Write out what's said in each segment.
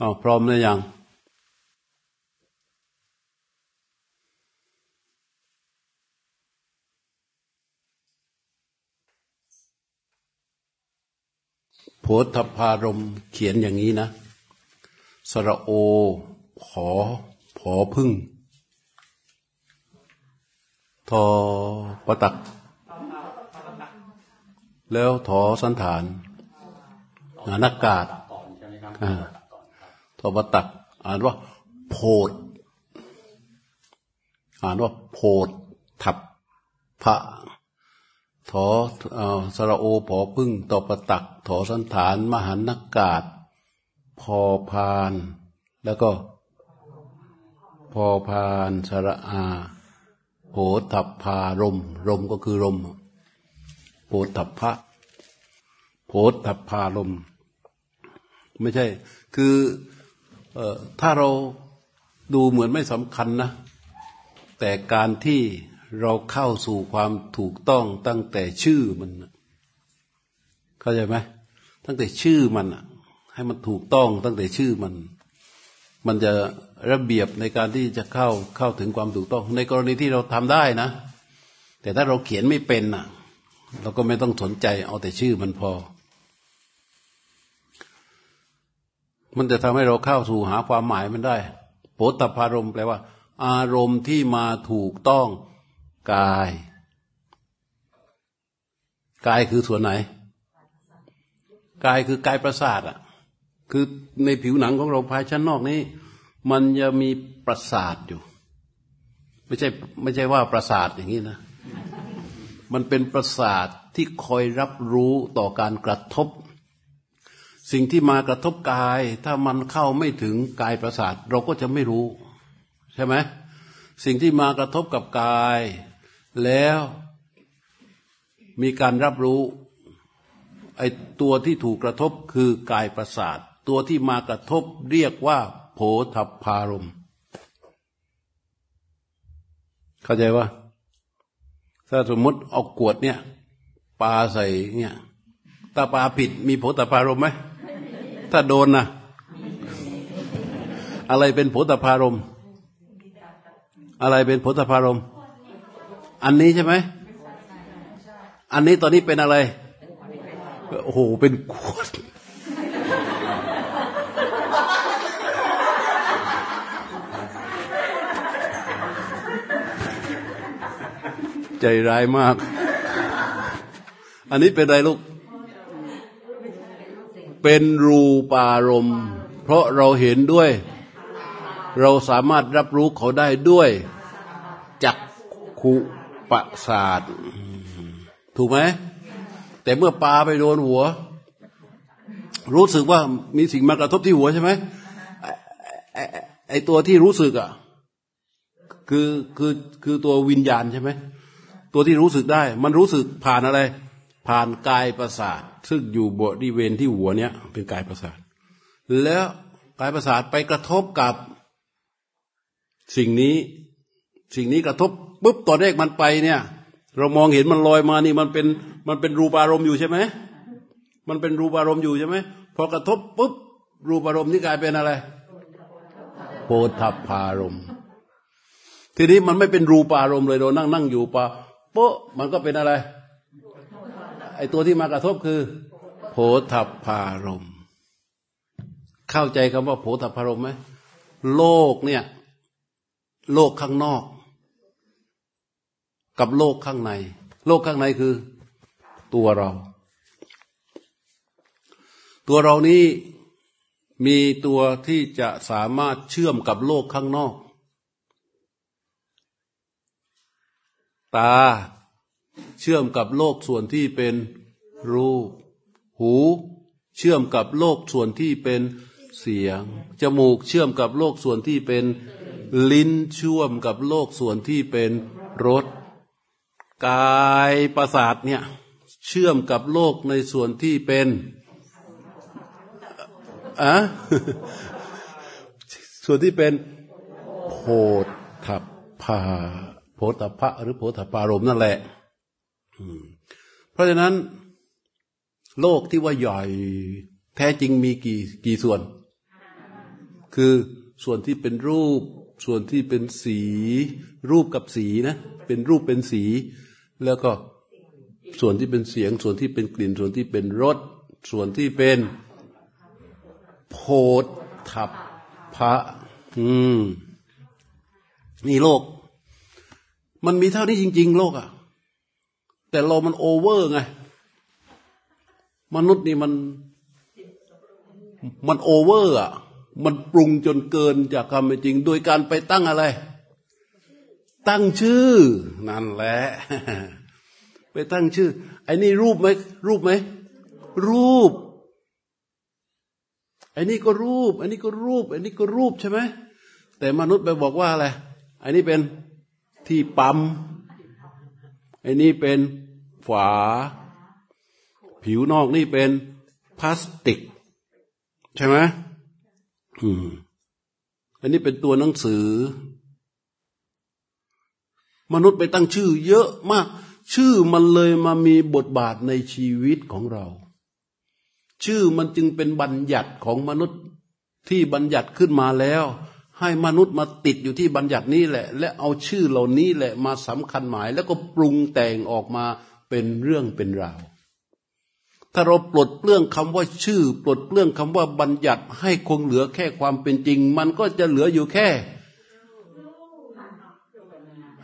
อ๋อพร้อมหรือยังโพธพารมเขียนอย่างนี้นะ สระโอผอผอพึ่ง ทอประตัก แล้วถอสันฐานนอากาศทอป ระตักอ่านว่า โพดอ่านว่าโพดทับพระถอสระโอผอพึ่งตอปตักถอสันฐาน มหันนากาศ พอพาน แล้วก็ พอพานสระอาโผทับพารมรมก็คือรมโผทับพระโผทับพารม ไม่ใช่ คือ อถ้าเราดูเหมือนไม่สำคัญนะ แต่การที่เราเข้าสู่ความถูกต้องตั้งแต่ชื่อมันเข้าใจไหมตั้งแต่ชื่อมันให้มันถูกต้องตั้งแต่ชื่อมัน มันจะระเบียบในการที่จะเข้าเข้าถึงความถูกต้อง ในกรณีที่เราทำได้นะ แต่ถ้าเราเขียนไม่เป็นน่ะ เราก็ไม่ต้องสนใจเอาแต่ชื่อมันพอ มันจะทำให้เราเข้าสู่หาความหมายมันได้โพธพารมแปลว่า อารมณ์ที่มาถูกต้องกายกายคือส่วนไหนกายคือกายประสาทอะ คือในผิวหนังของเราภายชั้นนอกนี้ มันจะมีประสาทอยู่ ไม่ใช่ไม่ใช่ว่าประสาทอย่างนี้นะ มันเป็นประสาทที่คอยรับรู้ต่อการกระทบ สิ่งที่มากระทบกาย ถ้ามันเข้าไม่ถึงกายประสาท เราก็จะไม่รู้ ใช่ไหมสิ่งที่มากระทบกับกาย แล้วมีการรับรู้ไอ้ตัวที่ถูกกระทบคือกายประสาท ตัวที่มากระทบเรียกว่า โผฏพารมเข้าใจว่า ถ้าสมมติเอากวดเนี่ยปาใส่เนี่ยถ้าปาผิดมีโผฏพารมไหม ถ้าโดนนะอะไรเป็นโผฏพารม อะไรเป็นโผฏพารม อันนี้ใช่ไหม อันนี้ตอนนี้เป็นอะไร โอ้โห เป็นขวดใจร้ายมาก อันนี้เป็นอะไรลูก เป็นรูปารมณ์เพราะเราเห็นด้วย เราสามารถรับรู้เขาได้ด้วยจักขุประสาทถูกไหมแต่เมื่อปลาไปโดนหัว รู้สึกว่ามีสิ่งมากระทบที่หัวใช่ไหมไอตัวที่รู้สึกอะคือคือคือตัววิญญาณใช่ไหมตัวที่รู้สึกได้ มันรู้สึกผ่านอะไร ผ่านกายประสาท ซึ่งอยู่บริเวณที่หัวเนี้ยเป็นกายประสาท แล้วกายประสาทไปกระทบกับสิ่งนี้ สิ่งนี้กระทบปุ๊บตัวเลขมันไปเนี่ย เรามองเห็นมันลอยมานี่มันเป็นมันเป็นรูปอารมณ์อยู่ใช่ไหมมันเป็นรูปอารมณ์อยู่ใช่ไหมพอกระทบปุ๊บรูปอารมณ์นี่กลายเป็นอะไรโพธพารมทีนี้มันไม่เป็นรูปอารมณ์เลยเรานั่งนั่งอยู่ปะโป๊ะมันก็เป็นอะไร ไอ้ตัวที่มากระทบคือโพธพารม เข้าใจคำว่าโพธพารมไหมโลกเนี่ย โลกข้างนอก กับโลกข้างใน โลกข้างในคือ ตัวเรา ตัวเรานี้มีตัวที่จะสามารถเชื่อมกับโลกข้างนอก ตา เชื่อมกับโลกส่วนที่เป็นรูป หู เชื่อมกับโลกส่วนที่เป็นเสียง จมูกเชื่อมกับโลกส่วนที่เป็นลิ้นเชื่อมกับโลกส่วนที่เป็นรสกายประสาทเนี่ยเชื่อมกับโลกในส่วนที่เป็นอะส่วนที่เป็นโพธพาโพธพะหรือโพธพารมนั่นแหละ เพราะฉะนั้น โลกที่ว่าใหญ่แท้จริงมีกี่กี่ส่วน คือส่วนที่เป็นรูป ส่วนที่เป็นสี รูปกับสีนะ เป็นรูปเป็นสี แล้วก็ส่วนที่เป็นเสียง ส่วนที่เป็นกลิ่น ส่วนที่เป็นรส ส่วนที่เป็นโพธทัพพระอืมนี่โลก มันมีเท่านี้จริง ๆ โลกอะ่ะ แต่เรามันโอเวอร์ไง มนุษย์นี่มัน มันโอเวอร์อะ มันปรุงจนเกินจากความเป็นจริง โดยการไปตั้งอะไร ตั้งชื่อ นั่นแหละ ไปตั้งชื่อ ไอ้นี่รูปไหม รูปไหม รูป ไอ้นี่ก็รูป ไอ้นี่ก็รูป ไอ้นี่ก็รูปใช่ไหม แต่มนุษย์ไปบอกว่าอะไร ไอ้นี่เป็นที่ปั๊ม ไอ้นี่เป็นฝา ผิวนอกนี่เป็นพลาสติก ใช่ไหมอืมอันนี้เป็นตัวหนังสือ มนุษย์ไปตั้งชื่อ เยอะมาก ชื่อมันเลยมามีบทบาทในชีวิตของเรา ชื่อมันจึงเป็นบัญญัติของมนุษย์ที่บัญญัติขึ้นมาแล้ว ให้มนุษย์มาติดอยู่ที่บัญญัตินี้แหละ และเอาชื่อเหล่านี้แหละมาสำคัญหมาย แล้วก็ปรุงแต่งออกมาเป็นเรื่องเป็นราว ถ้าเราปลดเปลื้องคำว่าชื่อ ปลดเปลื้องคำว่าบัญญัติให้คงเหลือแค่ความเป็นจริง มันก็จะเหลืออยู่แค่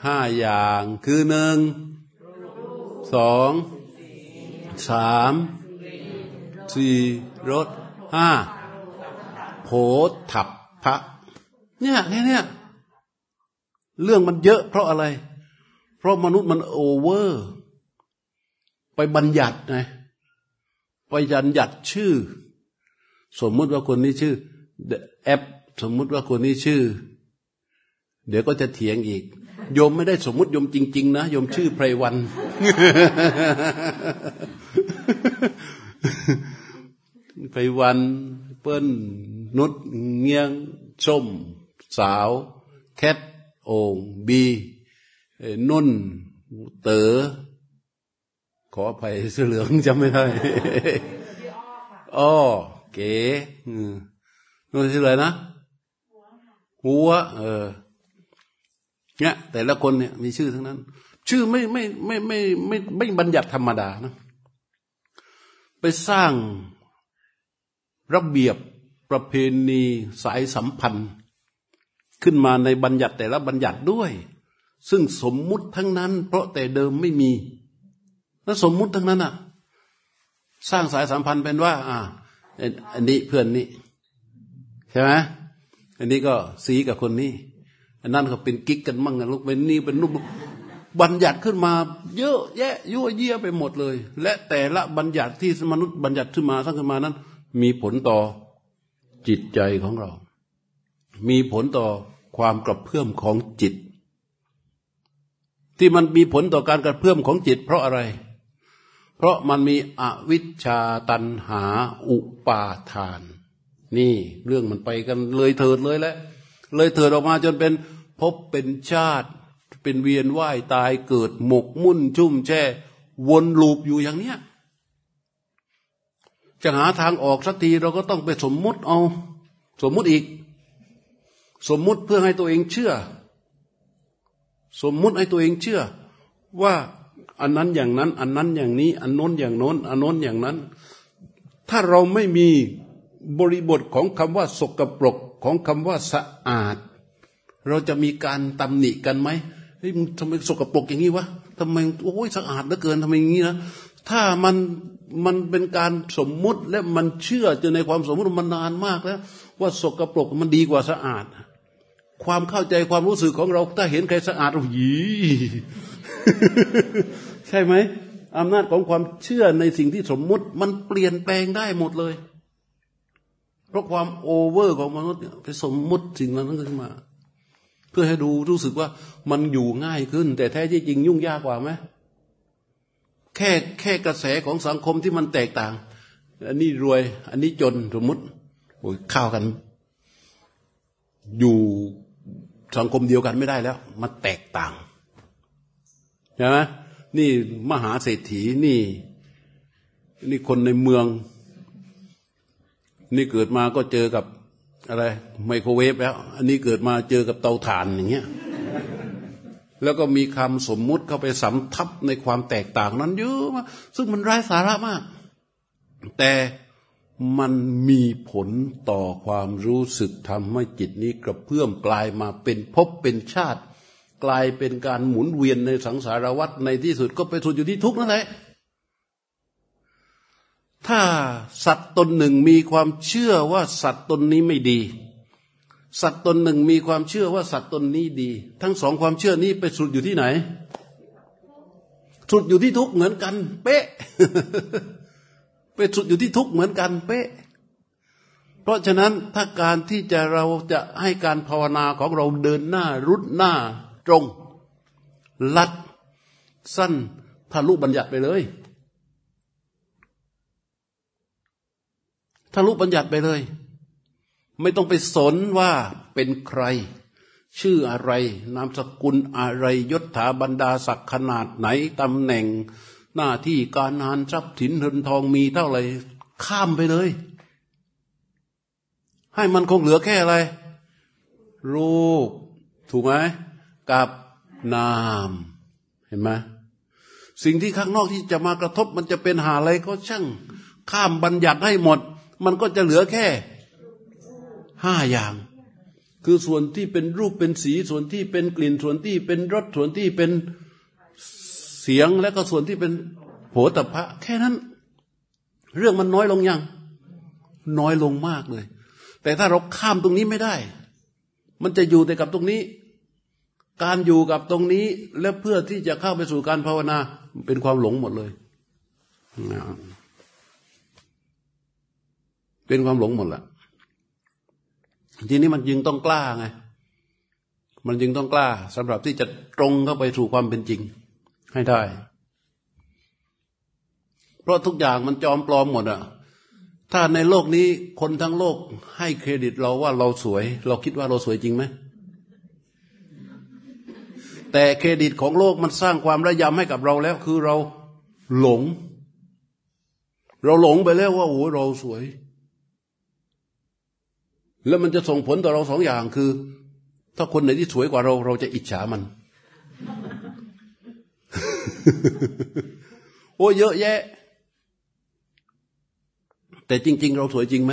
ห้าอย่างคือหนึ่งสองสามสี่รถห้าโผถับพระ เนี่ยแค่เนี้ยเรื่องมันเยอะเพราะอะไร เพราะมนุษย์มันโอเวอร์ ไปบัญญัติไงไปยันหยัดชื่อ สมมุติว่าคนนี้ชื่อแอปสมมุติว่าคนนี้ชื่อ เดี๋ยวก็จะเถียงอีก โยมไม่ได้สมมุติโยมจริง ๆ นะโยมชื่อไพรวัน ไพรวัน เปิ้ลนุชเงียงส้ม สาว แคทโองบีนุ่น เต๋อขออภัยเสื้อเหลืองจำไม่ได้อ้อเก๋นุ่นชื่ออะไรนะหัว เออเนี่ยแต่ละคนเนี่ยมีชื่อทั้งนั้น ชื่อไม่ไม่ไม่ไม่ไม่ไม่บัญญัติธรรมดานะ ไปสร้างระเบียบประเพณีสายสัมพันธ์ ขึ้นมาในบัญญัติแต่ละบัญญัติด้วย ซึ่งสมมุติทั้งนั้น เพราะแต่เดิมไม่มีแล้วสมมุติทั้งนั้นอะ สร้างสายสัมพันธ์เป็นว่า อ่าอันนี้เพื่อนนี้ใช่ไหมอันนี้ก็สีกับคนนี้ อันนั้นก็เป็นกิ๊กกันมั่งกันลูกเป็นนี่เป็นลูกบัญญัติขึ้นมา เยอะแยะยั่วเยี่ยไปหมดเลย และแต่ละบัญญัติที่มนุษย์บัญญัติขึ้นมาสร้างขึ้นมานั้น มีผลต่อจิตใจของเรา มีผลต่อความกระเพื่อมของจิต ที่มันมีผลต่อการกระเพื่อมของจิต เพราะอะไร เพราะมันมีอวิชชาตันหาอุปาทาน นี่เรื่องมันไปกันเลยเถิดเลยแหละเลยเถิดออกมาจนเป็นพบเป็นชาติ เป็นเวียนว่ายตายเกิดหมกมุ่นชุ่มแช่ วนลูปอยู่อย่างเนี้ยจะหาทางออกสักทีเราก็ต้องไปสมมุติเอา สมมุติอีก สมมุติเพื่อให้ตัวเองเชื่อ สมมุติให้ตัวเองเชื่อ ว่าอันนั้นอย่างนั้น อันนั้นอย่างนี้ อันโน้นอย่างโน้นอันโน้นอย่างนั้น ถ้าเราไม่มีบริบทของคำว่า สกปรกของคำว่าสะอาด เราจะมีการตำหนิกันไหมเฮ้ยทำไมสกปรกอย่างนี้วะทำไมโอ้ยสะอาดเหลือเกินทำไมอย่างนี้นะถ้ามันมันเป็นการสมมุติและมันเชื่อจนในความสมมุติมันนานมากแล้ว ว่าสกปรกมันดีกว่าสะอาด ความเข้าใจความรู้สึกของเรา ถ้าเห็นใครสะอาดเราหยีใช่ไหมอำนาจของความเชื่อในสิ่งที่สมมุติ มันเปลี่ยนแปลงได้หมดเลย เพราะความโอเวอร์ของมนุษย์ไปสมมุติสิ่งนั้นขึ้นมา เพื่อให้ดูรู้สึกว่ามันอยู่ง่ายขึ้น แต่แท้ที่จริงยุ่งยากกว่าไหมแค่แค่กระแสของสังคมที่มันแตกต่าง อันนี้รวย อันนี้จนสมมติโอ้ยข้าวกัน อยู่ สังคมเดียวกันไม่ได้แล้ว มันแตกต่างใช่ไหมนี่มหาเศรษฐีนี่ นี่คนในเมือง นี่เกิดมาก็เจอกับอะไร ไมโครเวฟแล้ว อันนี้เกิดมาเจอกับเตาถ่านอย่างเงี้ยแล้วก็มีคำสมมุติเข้าไปสำทับในความแตกต่างนั้นเยอะมากซึ่งมันไร้สาระมาก แต่ มันมีผลต่อความรู้สึกทำให้จิตนี้กระเพื่อมกลายมาเป็นภพเป็นชาติ กลายเป็นการหมุนเวียนในสังสารวัฏในที่สุดก็ไปสุดอยู่ที่ทุกข์นั่นแหละถ้าสัตว์ตนหนึ่งมีความเชื่อว่าสัตว์ตนนี้ไม่ดี สัตว์ตนหนึ่งมีความเชื่อว่าสัตว์ตนนี้ดี ทั้งสองความเชื่อนี้ไปสุดอยู่ที่ไหน สุดอยู่ที่ทุกข์เหมือนกัน เป๊ะ ไปสุดอยู่ที่ทุกเหมือนกันเป๊ะ เพราะฉะนั้นถ้าการที่จะเราจะให้การภาวนาของเราเดินหน้ารุดหน้าตรง ลัด สั้นทะลุบัญญัติไปเลยทะลุบัญญัติไปเลย ไม่ต้องไปสนว่าเป็นใคร ชื่ออะไร นามสกุลอะไรยศถาบรรดาศักดิ์ขนาดไหนตำแหน่ง หน้าที่การงานทรัพย์สินเงินทองมีเท่าไหร่ข้ามไปเลย ให้มันคงเหลือแค่อะไร รูป ถูกไหมกับนามเห็นไหมสิ่งที่ข้างนอกที่จะมากระทบมันจะเป็นหาอะไรก็ช่าง ข้ามบัญญัติให้หมด มันก็จะเหลือแค่ห้าอย่าง คือส่วนที่เป็นรูปเป็นสีส่วนที่เป็นกลิ่นส่วนที่เป็นรสส่วนที่เป็น เสียงและก็ส่วนที่เป็นโผฏฐะแค่นั้น เรื่องมันน้อยลงยัง น้อยลงมากเลย แต่ถ้าเราข้ามตรงนี้ไม่ได้ มันจะอยู่แต่กับตรงนี้ การอยู่กับตรงนี้และเพื่อที่จะเข้าไปสู่การภาวนาเป็นความหลงหมดเลยเป็นความหลงหมดละทีนี้มันจึงต้องกล้าไง มันจึงต้องกล้าสำหรับที่จะตรงเข้าไปสู่ความเป็นจริง ให้ได้ เพราะทุกอย่างมันจอมปลอมหมดอะถ้าในโลกนี้คนทั้งโลกให้เครดิตเราว่าเราสวย เราคิดว่าเราสวยจริงไหมแต่เครดิตของโลกมันสร้างความระยำให้กับเราแล้ว คือเราหลง เราหลงไปแล้วว่าโอ้เราสวย แล้วมันจะส่งผลต่อเราสองอย่างคือ ถ้าคนไหนที่สวยกว่าเรา เราจะอิจฉามัน โอ้เยอะแยะ แต่จริง ๆ เราสวยจริงไหม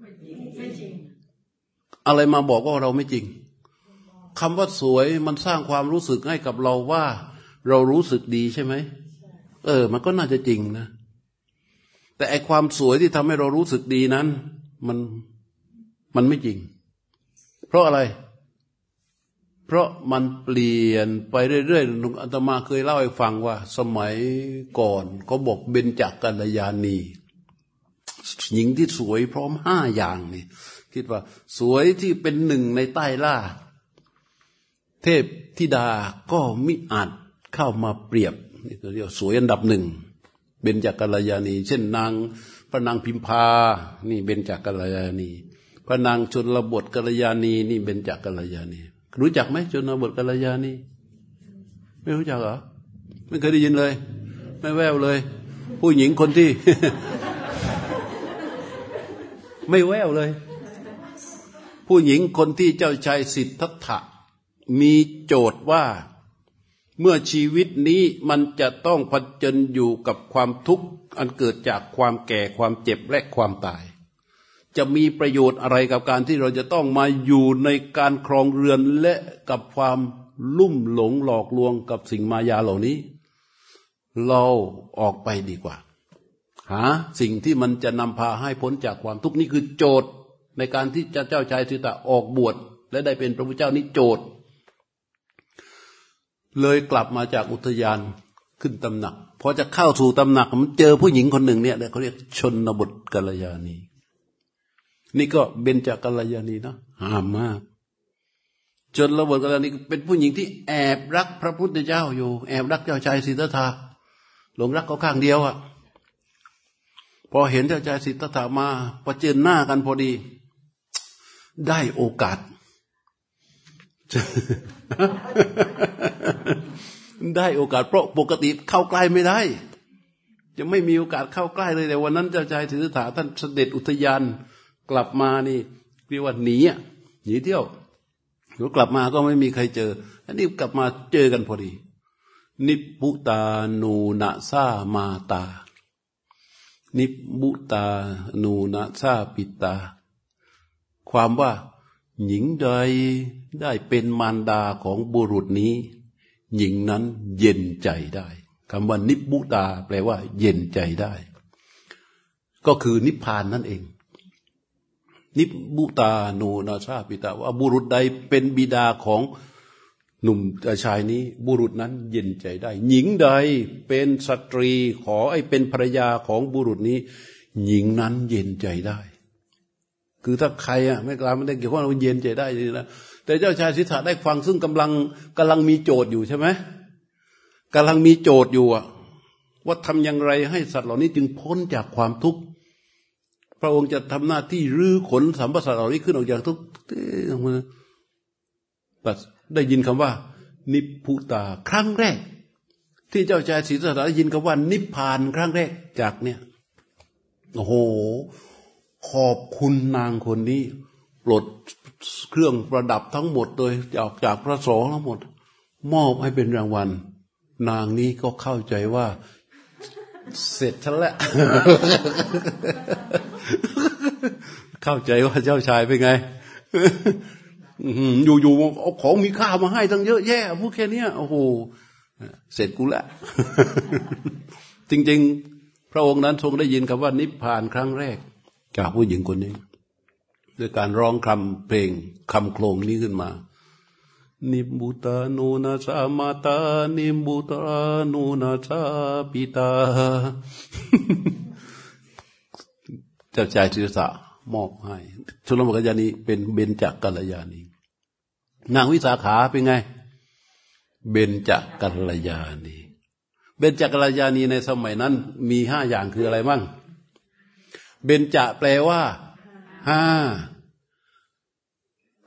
ไม่จริง อะไรมาบอกว่าเราไม่จริงคำว่าสวยมันสร้างความรู้สึกให้กับเราว่า เรารู้สึกดีใช่ไหมเออ มันก็น่าจะจริงนะ แต่ไอความสวยที่ทำให้เรารู้สึกดีนั้น มันมันไม่จริง เพราะอะไรเพราะมันเปลี่ยนไปเรื่อยๆลุงอาตมาเคยเล่าให้ฟังว่า สมัยก่อนเขาบอกเบญจกัลยาณี หญิงที่สวยพร้อมห้าอย่างนี่คิดว่า สวยที่เป็นหนึ่งในใต้ล่า เทพธิดาก็มิอาจเข้ามาเปรียบนี่เรียกสวยอันดับหนึ่งเบญจกัลยาณี เช่นนางพระนางพิมพา นี่เบญจกัลยาณี พระนางชนระบทกัลยาณี นี่เป็นจกกัลยาณี รู้จักไหมชนระบทกัลยาณีไม่รู้จักเหรอไม่เคยได้ยินเลย ไม่แววเลย ผู้หญิงคนที่ ไม่แววเลย ผู้หญิงคนที่เจ้าชายสิทธัตถะมีโจทย์ว่าเมื่อชีวิตนี้มันจะต้องผจญอยู่กับความทุกข์อันเกิดจากความแก่ความเจ็บและความตาย จะมีประโยชน์อะไรกับการที่เราจะต้องมาอยู่ในการครองเรือนและกับความลุ่มหลงหลอกลวงกับสิ่งมายาเหล่านี้ เราออกไปดีกว่า หาสิ่งที่มันจะนำพาให้พ้นจากความทุกข์นี้คือโจทย์ในการที่จะเจ้าชายสิตะออกบวชและได้เป็นพระพุทธเจ้านี้โจทย์ เลยกลับมาจากอุทยานขึ้นตำหนักพอจะเข้าสู่ตำหนักมันเจอผู้หญิงคนหนึ่งเนี่ยเขาเรียกชนบทกัลยาณี นี่ก็เบญจกัลยาณีนะห้ามมาก จนระเบิดกัลยาณีเป็นผู้หญิงที่แอบรักพระพุทธเจ้าอยู่ แอบรักเจ้าชายสิทธัตถะหลงรักเขาข้างเดียวอะพอเห็นเจ้าชายสิทธัตถะมาประเจิญหน้ากันพอดี ได้โอกาส ได้โอกาส เพราะปกติเข้าใกล้ไม่ได้ จะไม่มีโอกาสเข้าใกล้เลยแต่วันนั้นเจ้าชายสิทธัตถะท่านเสด็จอุทยาน กลับมานี่เรียกว่าหนีอะหนีเที่ยวเดี๋ยวกลับมาก็ไม่มีใครเจอ อันนี้กลับมาเจอกันพอดี นิพุตานูนาซามาตา นิบุตานูนาซาปิตา ความว่าหญิงใดได้เป็นมารดาของบุรุษนี้ หญิงนั้นเย็นใจได้คำว่านิบุตาแปลว่า เย็นใจได้ ก็คือนิพพานนั่นเอง นิบุตานูนาชาปิตาว่าบุรุษใดเป็นบิดาของหนุ่มชายนี้ บุรุษนั้นเย็นใจได้ หญิงใดเป็นสตรีขอไอ้เป็นภรรยาของบุรุษนี้ หญิงนั้นเย็นใจได้ คือถ้าใครอะไม่กล้าไม่ได้เกี่ยวข้องเราเย็นใจได้เลยนะแต่เจ้าชายสิทธาได้ฟังซึ่งกำลังกำลังมีโจทย์อยู่ใช่ไหมกำลังมีโจทย์อยู่อะว่าทำอย่างไรให้สัตว์เหล่านี้จึงพ้นจากความทุกข์ พระองค์จะทำหน้าที่รื้อขนสัมปสัตว์เหล่านี้ขึ้นออกจากทุกข์แต่ได้ยินคำว่า นิพุตาครั้งแรก ที่เจ้าชายศรีสัตได้ยินคำว่า นิพพานครั้งแรกจากเนี่ยโอ้โห ขอบคุณนางคนนี้ปลดเครื่องประดับทั้งหมด โดยจากจากพระสงฆ์ทั้งหมด มอบให้เป็นรางวัล นางนี้ก็เข้าใจว่า เสร็จฉันแล้วเข้าใจว่าเจ้าชายเป็นไงอยู่ๆเอาของมีค่ามาให้ตั้งเยอะแยะพูดแค่นี้โอ้โหเสร็จกูละ จริง ๆ พระองค์นั้นทรงได้ยินคำว่านิพพานครั้งแรก จากผู้หญิงคนนี้ ด้วยการร้องคำเพลงคำโครงนี้ขึ้นมา นิบุตานูนาสามาตา นิบุตานูนาสาปิตา เจ้าชายศิรษะมอบให้ชุลมกัญญาณีเป็นเบญจกัลยาณีนางวิสาขาเป็นไง เบญจกัลยาณีเบญจกัลยาณีในสมัยนั้น มีห้าอย่างคืออะไรบ้าง เบญจแปลว่าห้า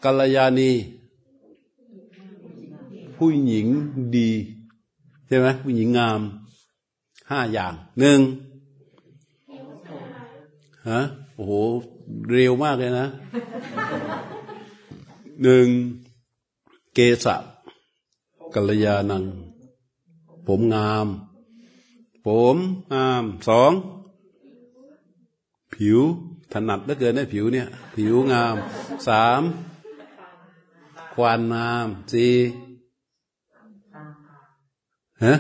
กัลยาณี ผู้หญิงดีใช่ไหมผู้หญิงงามห้าอย่างหนึ่งฮะโอ้โหเร็วมากเลยนะหนึ่งเกษะกัลยาณัง ผมงาม ผมงามสองผิวถนัดเหลือเกินนะผิวเนี่ย ผิวงามสามควานงามสี่ ฮะ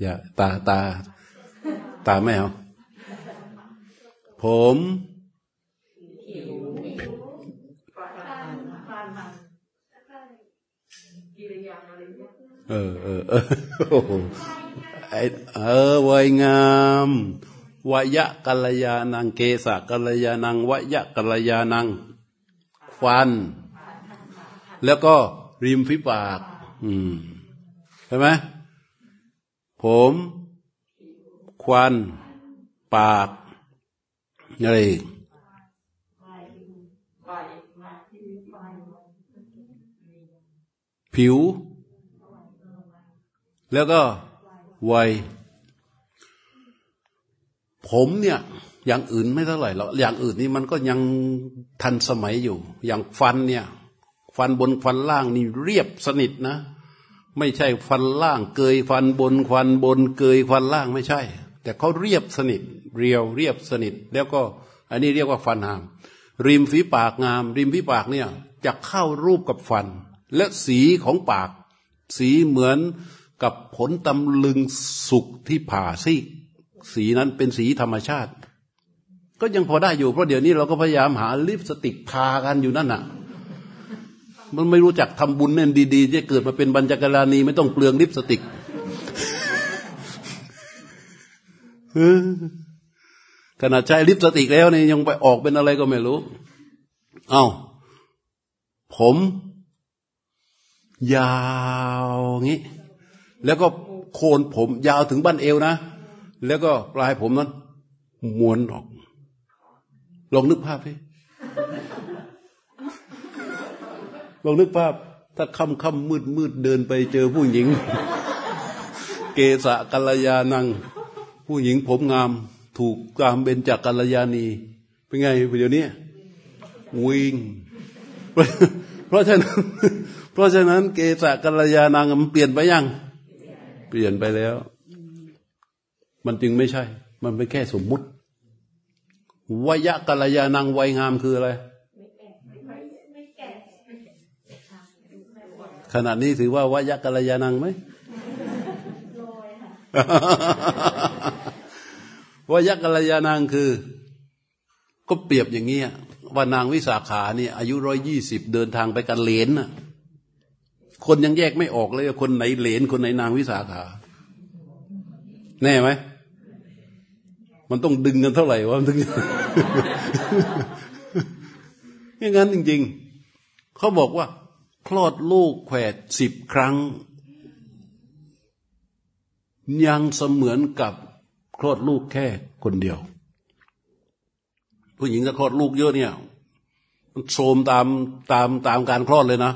อย่าตาตา ตาไม่เอาผม เออเออเออไอเออวัยงามวยะกัลยานังเกสะกัลยานังวยะกัลยานังควัน แล้วก็ริมฝีปาก อืมใช่ไหม ผมควัน ปาก อะไรผิว แล้วก็วัย ผมเนี่ย อย่างอื่นไม่เท่าไหร่หรอกอย่างอื่นนี่มันก็ยังทันสมัยอยู่ อย่างฟันเนี่ย ฟันบนฟันล่างนี่เรียบสนิทนะ ไม่ใช่ฟันล่างเกยฟันบนฟันบนเกยฟันล่างไม่ใช่ แต่เขาเรียบสนิท เรียวเรียบสนิท แล้วก็อันนี้เรียกว่าฟันหาม ริมฝีปากงาม ริมฝีปากเนี่ยจะเข้ารูปกับฟัน และสีของปาก สีเหมือนกับผลตำลึงสุกที่ผ่าซีกสีนั้นเป็นสีธรรมชาติ ก็ยังพอได้อยู่เพราะเดี๋ยวนี้เราก็พยายามหาลิปสติกทากันอยู่นั่นน่ะ มันไม่รู้จักทำบุญเนี่ยดีๆจะเกิดมาเป็นบรรจกรานีไม่ต้องเปลืองลิปสติกขนาดใช้ลิปสติกแล้วเนี่ยยังไปออกเป็นอะไรก็ไม่รู้ เอา้า ผม ยาวงี้ แล้วก็โคนผมยาวถึงบั้นเอวนะ แล้วก็ปลายผมนั้นม้วนออก ลองนึกภาพดิ ลองนึกภาพ ถ้าค่ำค่ำมืดมืดเดินไปเจอผู้หญิง เกษะกัลยานัง ผู้หญิงผมงาม ถูกกามเบญจากกัลยาณี เป็นไงเดี๋ยวนี้วิ่งเพราะฉะนั้น เพราะฉะนั้น เกษะกัลยาณังมันเปลี่ยนไปยัง เปลี่ยนไปแล้ว มันจึงไม่ใช่ มันเป็นแค่สมมุติวยะกัลยาณังวัยงามคืออะไร ขณะนี้ถือว่าวายกัลยาณังไหมวายกัลยาณังคือ ก็เปรียบอย่างนี้ว่านางวิสาขาเนี่ยอายุร้อยยี่สิบเดินทางไปกันเลนน่ะ คนยังแยกไม่ออกเลยคนไหนเลนคนไหนนางวิสาขา แน่ไหมมันต้องดึงกันเท่าไหร่วะมันถึงอย่างนั้นจริง ๆ เขาบอกว่า คลอดลูกแขวดสิบครั้ง ยังเสมือนกับคลอดลูกแค่คนเดียว ผู้หญิงจะคลอดลูกเยอะเนี่ยมันโทมตามตามตามการคลอดเลยนะ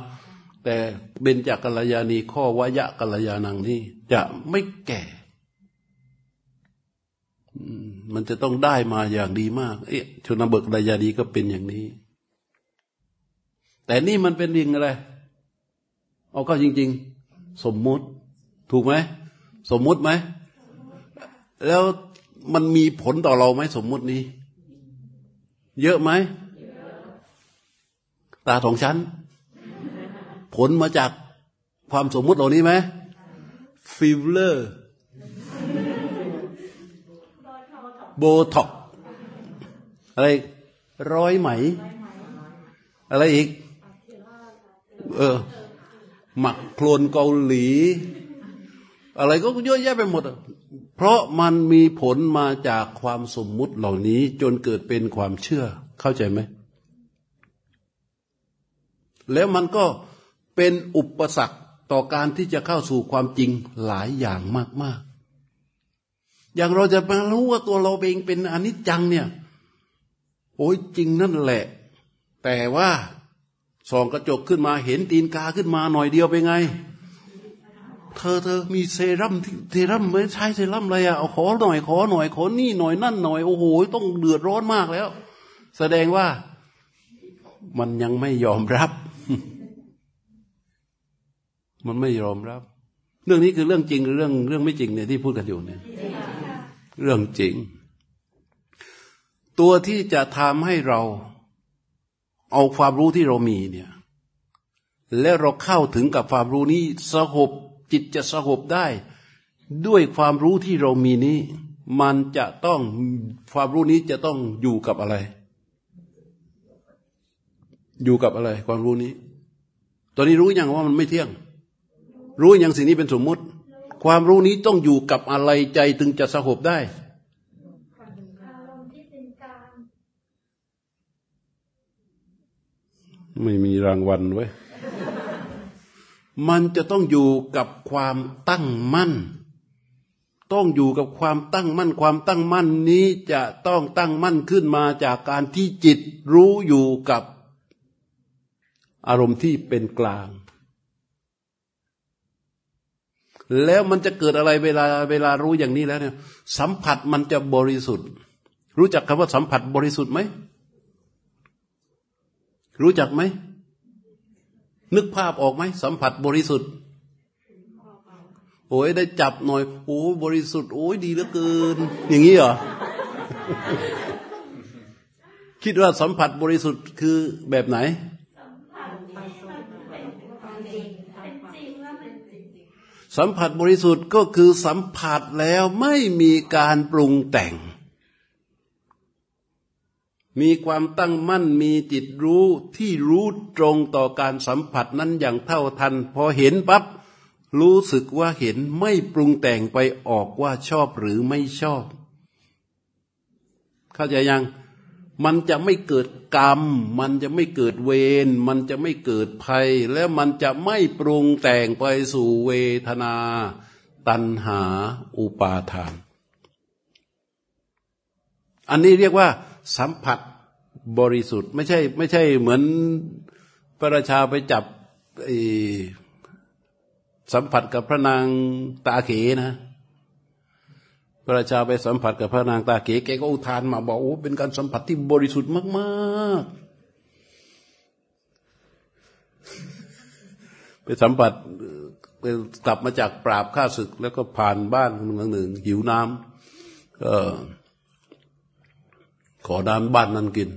แต่เบญจกัลยาณีข้อวยะกัลยาณังนี่จะไม่แก่ มันจะต้องได้มาอย่างดีมาก เอ๊ะชนบทกัลยาณีก็เป็นอย่างนี้ แต่นี่มันเป็นเริงอะไร เอาก็จริง ๆ สมมุติ ถูกไหม สมมุติไหม แล้วมันมีผลต่อเราไหมสมมุตินี้ เยอะไหม ตาของฉัน ผลมาจากความสมมุติเหล่านี้ไหมfiller botox อะไร ร้อยไหม อะไรอีก เออ หมักโคลนเกาหลี อะไรก็เยอะแยะไปหมด เพราะมันมีผลมาจากความสมมุติเหล่านี้จนเกิดเป็นความเชื่อ เข้าใจไหม แล้วมันก็เป็นอุปสรรคต่อการที่จะเข้าสู่ความจริงหลายอย่างมาก ๆ อย่างเราจะมารู้ว่าตัวเราเองเป็นอนิจจังเนี่ย โอ้ยจริงนั่นแหละ แต่ว่า ส่องกระจกขึ้นมาเห็นตีนกาขึ้นมาหน่อยเดียวไปไง เธอเธอมีเซรั่มเซรั่มไม่ใช่เซรั่มอะไรอะเอาขอหน่อยขอหน่อยขอนี่หน่อยนั่นหน่อยโอ้โหต้องเดือดร้อนมากแล้ว แสดงว่ามันยังไม่ยอมรับ มันไม่ยอมรับ เรื่องนี้คือเรื่องจริงหรือเรื่องเรื่องไม่จริงเนี่ยที่พูดกันอยู่เนี่ยเรื่องจริง ตัวที่จะทำให้เรา เอาความรู้ที่เรามีเนี่ย แล้วเราเข้าถึงกับความรู้นี้สงบจิตจะสงบได้ ด้วยความรู้ที่เรามีนี้ มันจะต้องความรู้นี้จะต้องอยู่กับอะไร อยู่กับอะไร ความรู้นี้ ตอนนี้รู้ยังว่ามันไม่เที่ยง รู้ยังสิ่งนี้เป็นสมมุติ ความรู้นี้ต้องอยู่กับอะไรใจถึงจะสงบได้ ไม่มีรางวัลไว้ มันจะต้องอยู่กับความตั้งมั่น ต้องอยู่กับความตั้งมั่น ความตั้งมั่นนี้จะต้องตั้งมั่นขึ้นมาจากการที่จิตรู้อยู่กับอารมณ์ที่เป็นกลาง แล้วมันจะเกิดอะไรเวลาเวลารู้อย่างนี้แล้วเนี่ย สัมผัสมันจะบริสุทธิ์ รู้จักคำว่าสัมผัสบริสุทธิ์ไหม รู้จักไหม นึกภาพออกไหม สัมผัสบริสุทธิ์ โอ้ยได้จับหน่อย โอ้บริสุทธิ์ โอ้ยดีเหลือเกิน อย่างนี้เหรอ คิดว่าสัมผัสบริสุทธิ์คือแบบไหน สัมผัสบริสุทธิ์ก็คือสัมผัสแล้วไม่มีการปรุงแต่ง มีความตั้งมั่นมีจิตรู้ที่รู้ตรงต่อการสัมผัสนั้นอย่างเท่าทัน พอเห็นปับ๊บรู้สึกว่าเห็นไม่ปรุงแต่งไปออกว่าชอบหรือไม่ชอบ เข้าใจยังมันจะไม่เกิดกรรม มันจะไม่เกิดเวร มันจะไม่เกิดภัย แล้วมันจะไม่ปรุงแต่งไปสู่เวทนา ตัณหาอุปาทาน อันนี้เรียกว่า สัมผัสบริสุทธิ์ ไม่ใช่ ไม่ใช่เหมือนพระราชาไปจับสัมผัสกับพระนางตาเขนะ พระราชาไปสัมผัสกับพระนางตาเขแกก็อุทานมาบอกโอ้เป็นการสัมผัสที่บริสุทธิ์มากๆ ไปสัมผัสไปกลับมาจากปราบข้าศึก แล้วก็ผ่านบ้านเมืหนึ่งหิวน้ำก็ ขอน้ำบ้านนั้นกิน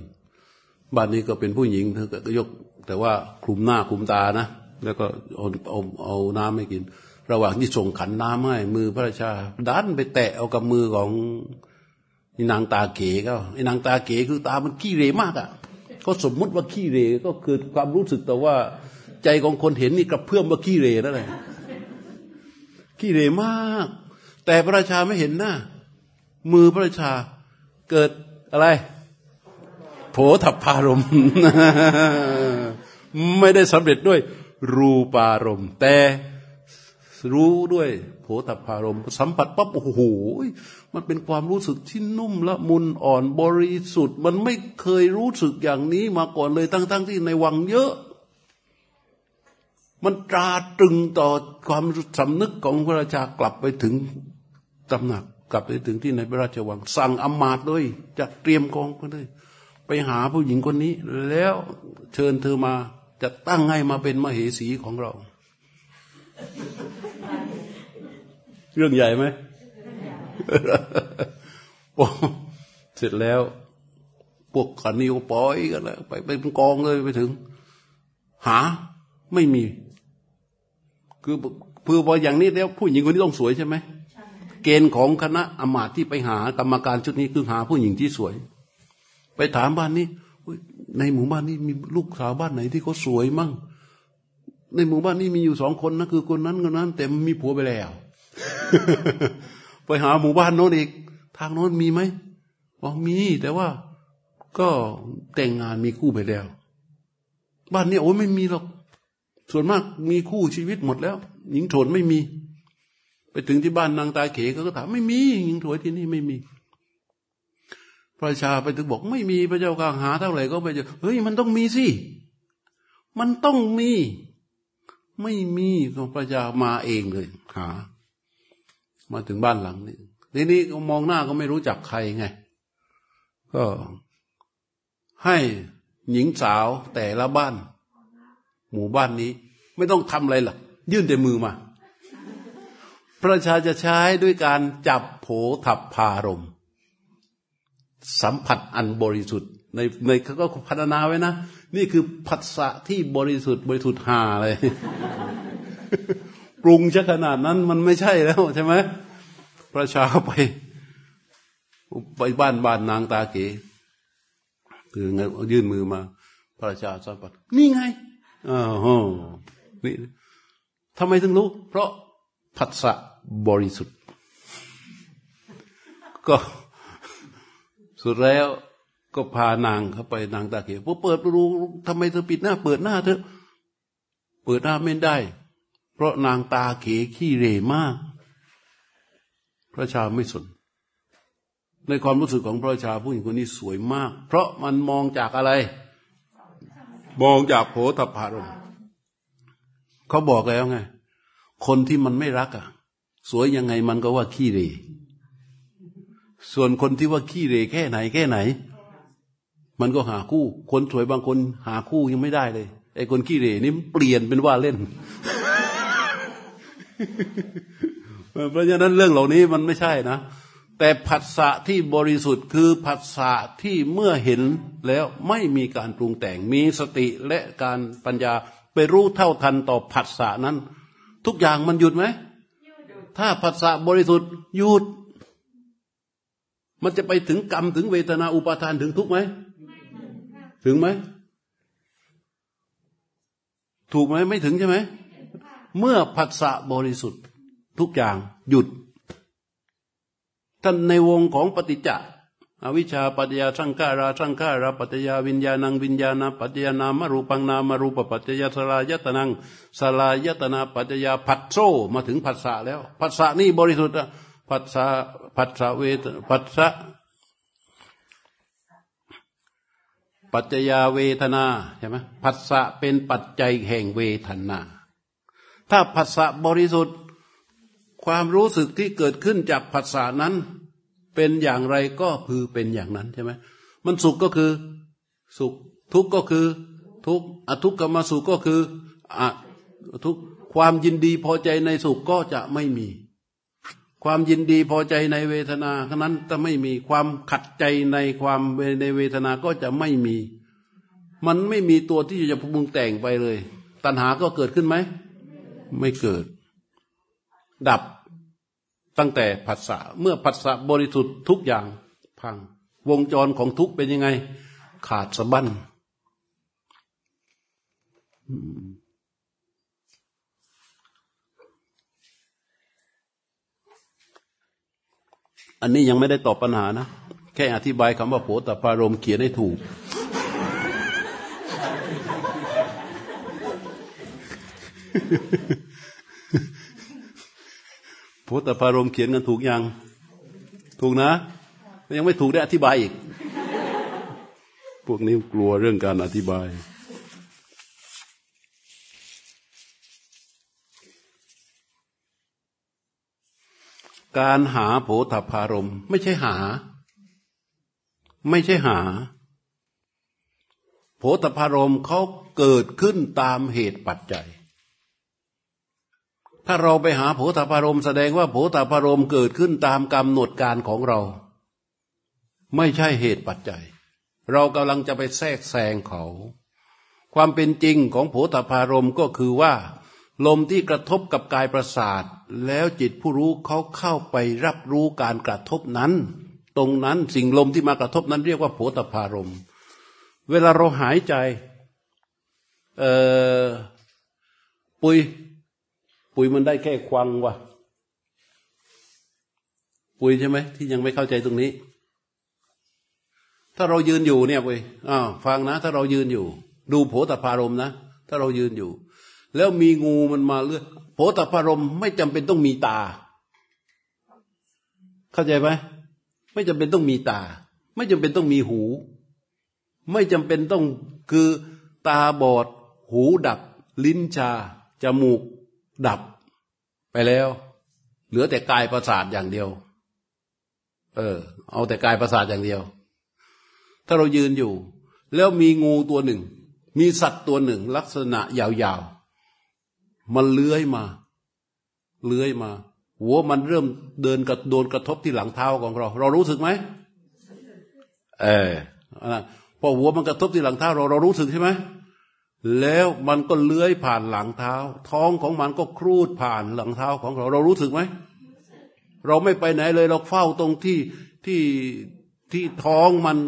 บ้านนี้ก็เป็นผู้หญิงเธอก็ยก แต่ว่าคลุมหน้าคลุมตานะ แล้วก็เอาเอาเอาน้ำให้กิน ระหว่างที่ส่งขันน้ำให้มือพระราชาดันไปแตะเอากับมือของนางตาเก๋ก็ไอ้นางตาเก๋คือตามันขี้เรมากอะ่ะก็สมมุติว่าขี้เรก็คือความรู้สึกแต่ว่าใจของคนเห็นนี่กระเพื่อมว่าขี้เรนั่นแหละขี้เรมาก แต่พระราชาไม่เห็นหน้า มือพระราชาเกิด อะไร โผถับพารมไม่ได้สำเร็จด้วย รูปารมแต่รู้ด้วยโผฏฐารมสัมผัสปั๊บโอ้โหมันเป็นความรู้สึกที่นุ่มละมุนอ่อนบริสุทธิ์ มันไม่เคยรู้สึกอย่างนี้มาก่อนเลยทั้งๆทที่ในวังเยอะ มันตราตรึงต่อความสำนึกของพระราชากลับไปถึงตำหนัก กลับไปถึงที่ในพระราชวัง สั่งอมาตด้วยจัดเตรียมกองไปเลย ไปหาผู้หญิงคนนี้ แล้วเชิญเธอมาจะตั้งให้มาเป็นมเหสีของเรา เรื่องใหญ่ไหมเสร็จแล้ว พวกขันนิวปอยกันแล้วไปเป็นกองเลยไปถึง หาไม่มี คือเพื่อพออย่างนี้แล้วผู้หญิงคนนี้ต้องสวยใช่ไหม เกณฑ์ของคณะอมาตที่ไปหากรรมการชุดนี้คือหาผู้หญิงที่สวย ไปถามบ้านนี้ในหมู่บ้านนี้มีลูกสาวบ้านไหนที่เขาสวยมั่ง ในหมู่บ้านนี้มีอยู่สองคนนะคือคนนั้นคนนั้น แต่มีผัวไปแล้ว ไปหาหมู่บ้านโน้นอีก ทางโน้นมีไหมบอกมี แต่ว่าก็แต่งงานมีคู่ไปแล้ว บ้านนี้โอ้ไม่มีหรอก ส่วนมากมีคู่ชีวิตหมดแล้ว หญิงโถนไม่มี ไปถึงที่บ้านนางตาเขก็ถามไม่มีหญิงโถนที่นี่ไม่มีพระชาไปถึงบอกไม่มีพระเจ้าข้าหาเท่าไหร่ก็ไปเจอเฮ้ยมันต้องมีสิมันต้องมี ไม่มีของพระเจ้ามาเองเลยหามาถึงบ้านหลังนี้ทีนี้มองหน้าก็ไม่รู้จักใครไง ก็ให้หญิงสาวแต่ละบ้าน หมู่บ้านนี้ ไม่ต้องทำอะไรหรอกยื่นแต่มือมา ประชาจะใช้ด้วยการจับโผถับพารม สัมผัสอันบริสุทธิ์ในในเขาก็พัฒนาไว้นะ นี่คือผัสสะที่บริสุทธิ์บริสุทธิ์หาเลย ปรุงชะขนาดนั้นมันไม่ใช่แล้วใช่ไหมพระชาไป ไปบ้านบ้านนางตาเก๋คือไงยื่นมือมา พระชาสัมผัสนี่ไงอ้าวนี่ทำไมถึงรู้ เพราะผัสสะ บริสุทธิ์ ก็สุดแล้วก็พานางเข้าไปนางตาเก๋พอเปิดรู้ทำไมเธอปิดหน้า เปิดหน้าเธอเปิดหน้าไม่ได้ เพราะนางตาเขขี้เรมาก พระชาไม่สน ในความรู้สึกของพระชาผู้หญิงคนนี้สวยมาก เพราะมันมองจากอะไร มองจากโผฏฐารมเขาบอกแล้วไง คนที่มันไม่รักอะ สวยยังไงมันก็ว่าขี้เร ส่วนคนที่ว่าขี้เรแค่ไหนแค่ไหน มันก็หาคู่ คนสวยบางคนหาคู่ยังไม่ได้เลย ไอ้คนขี้เรนี่เปลี่ยนเป็นว่าเล่น เพราะฉะนั้นเรื่องเหล่านี้มันไม่ใช่นะ แต่ผัสสะที่บริสุทธิ์คือผัสสะที่เมื่อเห็นแล้วไม่มีการปรุงแต่ง มีสติและการปัญญาไปรู้เท่าทันต่อผัสสะนั้น ทุกอย่างมันหยุดไหม ถ้าผัสสะบริสุทธิ์หยุด มันจะไปถึงกรรมถึงเวทนาอุปาทานถึงทุกไหม ถึงไหม ถูกไหมไม่ถึงใช่ไหม เมื่อผัสสะบริสุทธิ์ทุกอย่างหยุดท่านในวงของปฏิจจ อวิชชาปัจจยาสังขาราสังขาราปัจจยาวิญญาณังวิญญาณปัจจยานามรูปังนามรูปปัจจยาสลายตนังสลายตนาปัจจยาผัสโซมาถึงผัสสะแล้วผัสสะนี่บริสุทธิ์ผัสสะผัสสะเวทผัสสะปัจจยาเวทนาใช่ไหมผัสสะเป็นปัจจัยแห่งเวทนา ถ้าผัสสะบริสุทธิ์ ความรู้สึกที่เกิดขึ้นจากผัสสะนั้น เป็นอย่างไรก็คือเป็นอย่างนั้นใช่ไหมมันสุขก็คือสุข ทุกข์ก็คือทุกข์อทุกขมสุขก็คืออทุกความยินดีพอใจในสุขก็จะไม่มี ความยินดีพอใจในเวทนาขนั้นจะไม่มีความขัดใจในความในเวทนาก็จะไม่มี มันไม่มีตัวที่จะปรุงแต่งไปเลย ตัณหาก็เกิดขึ้นไหม ไม่เกิด ดับ ตั้งแต่ผัสสะเมื่อผัสสะบริสุทธิ์ทุกอย่างพัง วงจรของทุกเป็นยังไง ขาดสะบั้นอันนี้ยังไม่ได้ตอบปัญหานะ แค่อธิบายคำว่าโผตปารมเขียนให้ถูก โผตปารมเขียนกันถูกยัง ถูกนะ ยังไม่ถูกได้อธิบายอีก พวกนี้กลัวเรื่องการอธิบาย การหาโผฏฐารมไม่ใช่หา ไม่ใช่หาโผฏฐารมเขาเกิดขึ้นตามเหตุปัจจัย ถ้าเราไปหาโผฏฐารมแสดงว่าโผฏฐารมเกิดขึ้นตามกำหนดการของเรา ไม่ใช่เหตุปัจจัย เรากำลังจะไปแทรกแซงเขา ความเป็นจริงของโผฏฐารมก็คือว่า ลมที่กระทบกับกายประสาท แล้วจิตผู้รู้เขาเข้าไปรับรู้การกระทบนั้น ตรงนั้นสิ่งลมที่มากระทบนั้นเรียกว่าโผฏฐารมเวลาเราหายใจ เอ่อปุย ปุยมันได้แค่ควังวะปุยใช่ไหมที่ยังไม่เข้าใจตรงนี้ ถ้าเรายืนอยู่เนี่ยปุยอ้าวฟังนะ ถ้าเรายืนอยู่ ดูโผฏฐารมนะถ้าเรายืนอยู่ แล้วมีงูมันมาเลือโผตพารมไม่จำเป็นต้องมีตา เข้าใจไหมไม่จำเป็นต้องมีตา ไม่จำเป็นต้องมีหู ไม่จำเป็นต้องคือตาบอด หูดับ ลิ้นชาจมูก ดับไปแล้ว เหลือแต่กายประสาทอย่างเดียว เออ เอาแต่กายประสาทอย่างเดียว ถ้าเรายืนอยู่ แล้วมีงูตัวหนึ่ง มีสัตว์ตัวหนึ่ง ลักษณะยาวๆ มันเลื้อยมา เลื้อยมา หัวมันเริ่มเดินกับโดนกระทบที่หลังเท้าของเรา เรารู้สึกไหมเออพอหัวมันกระทบที่หลังเท้าเราเรารู้สึกใช่ไหม แล้วมันก็เลื้อยผ่านหลังเท้า ท้องของมันก็ครูดผ่านหลังเท้าของเรา เรารู้สึกไหม เราไม่ไปไหนเลยเราเฝ้าตรงที่ที่ที่ท้องมัน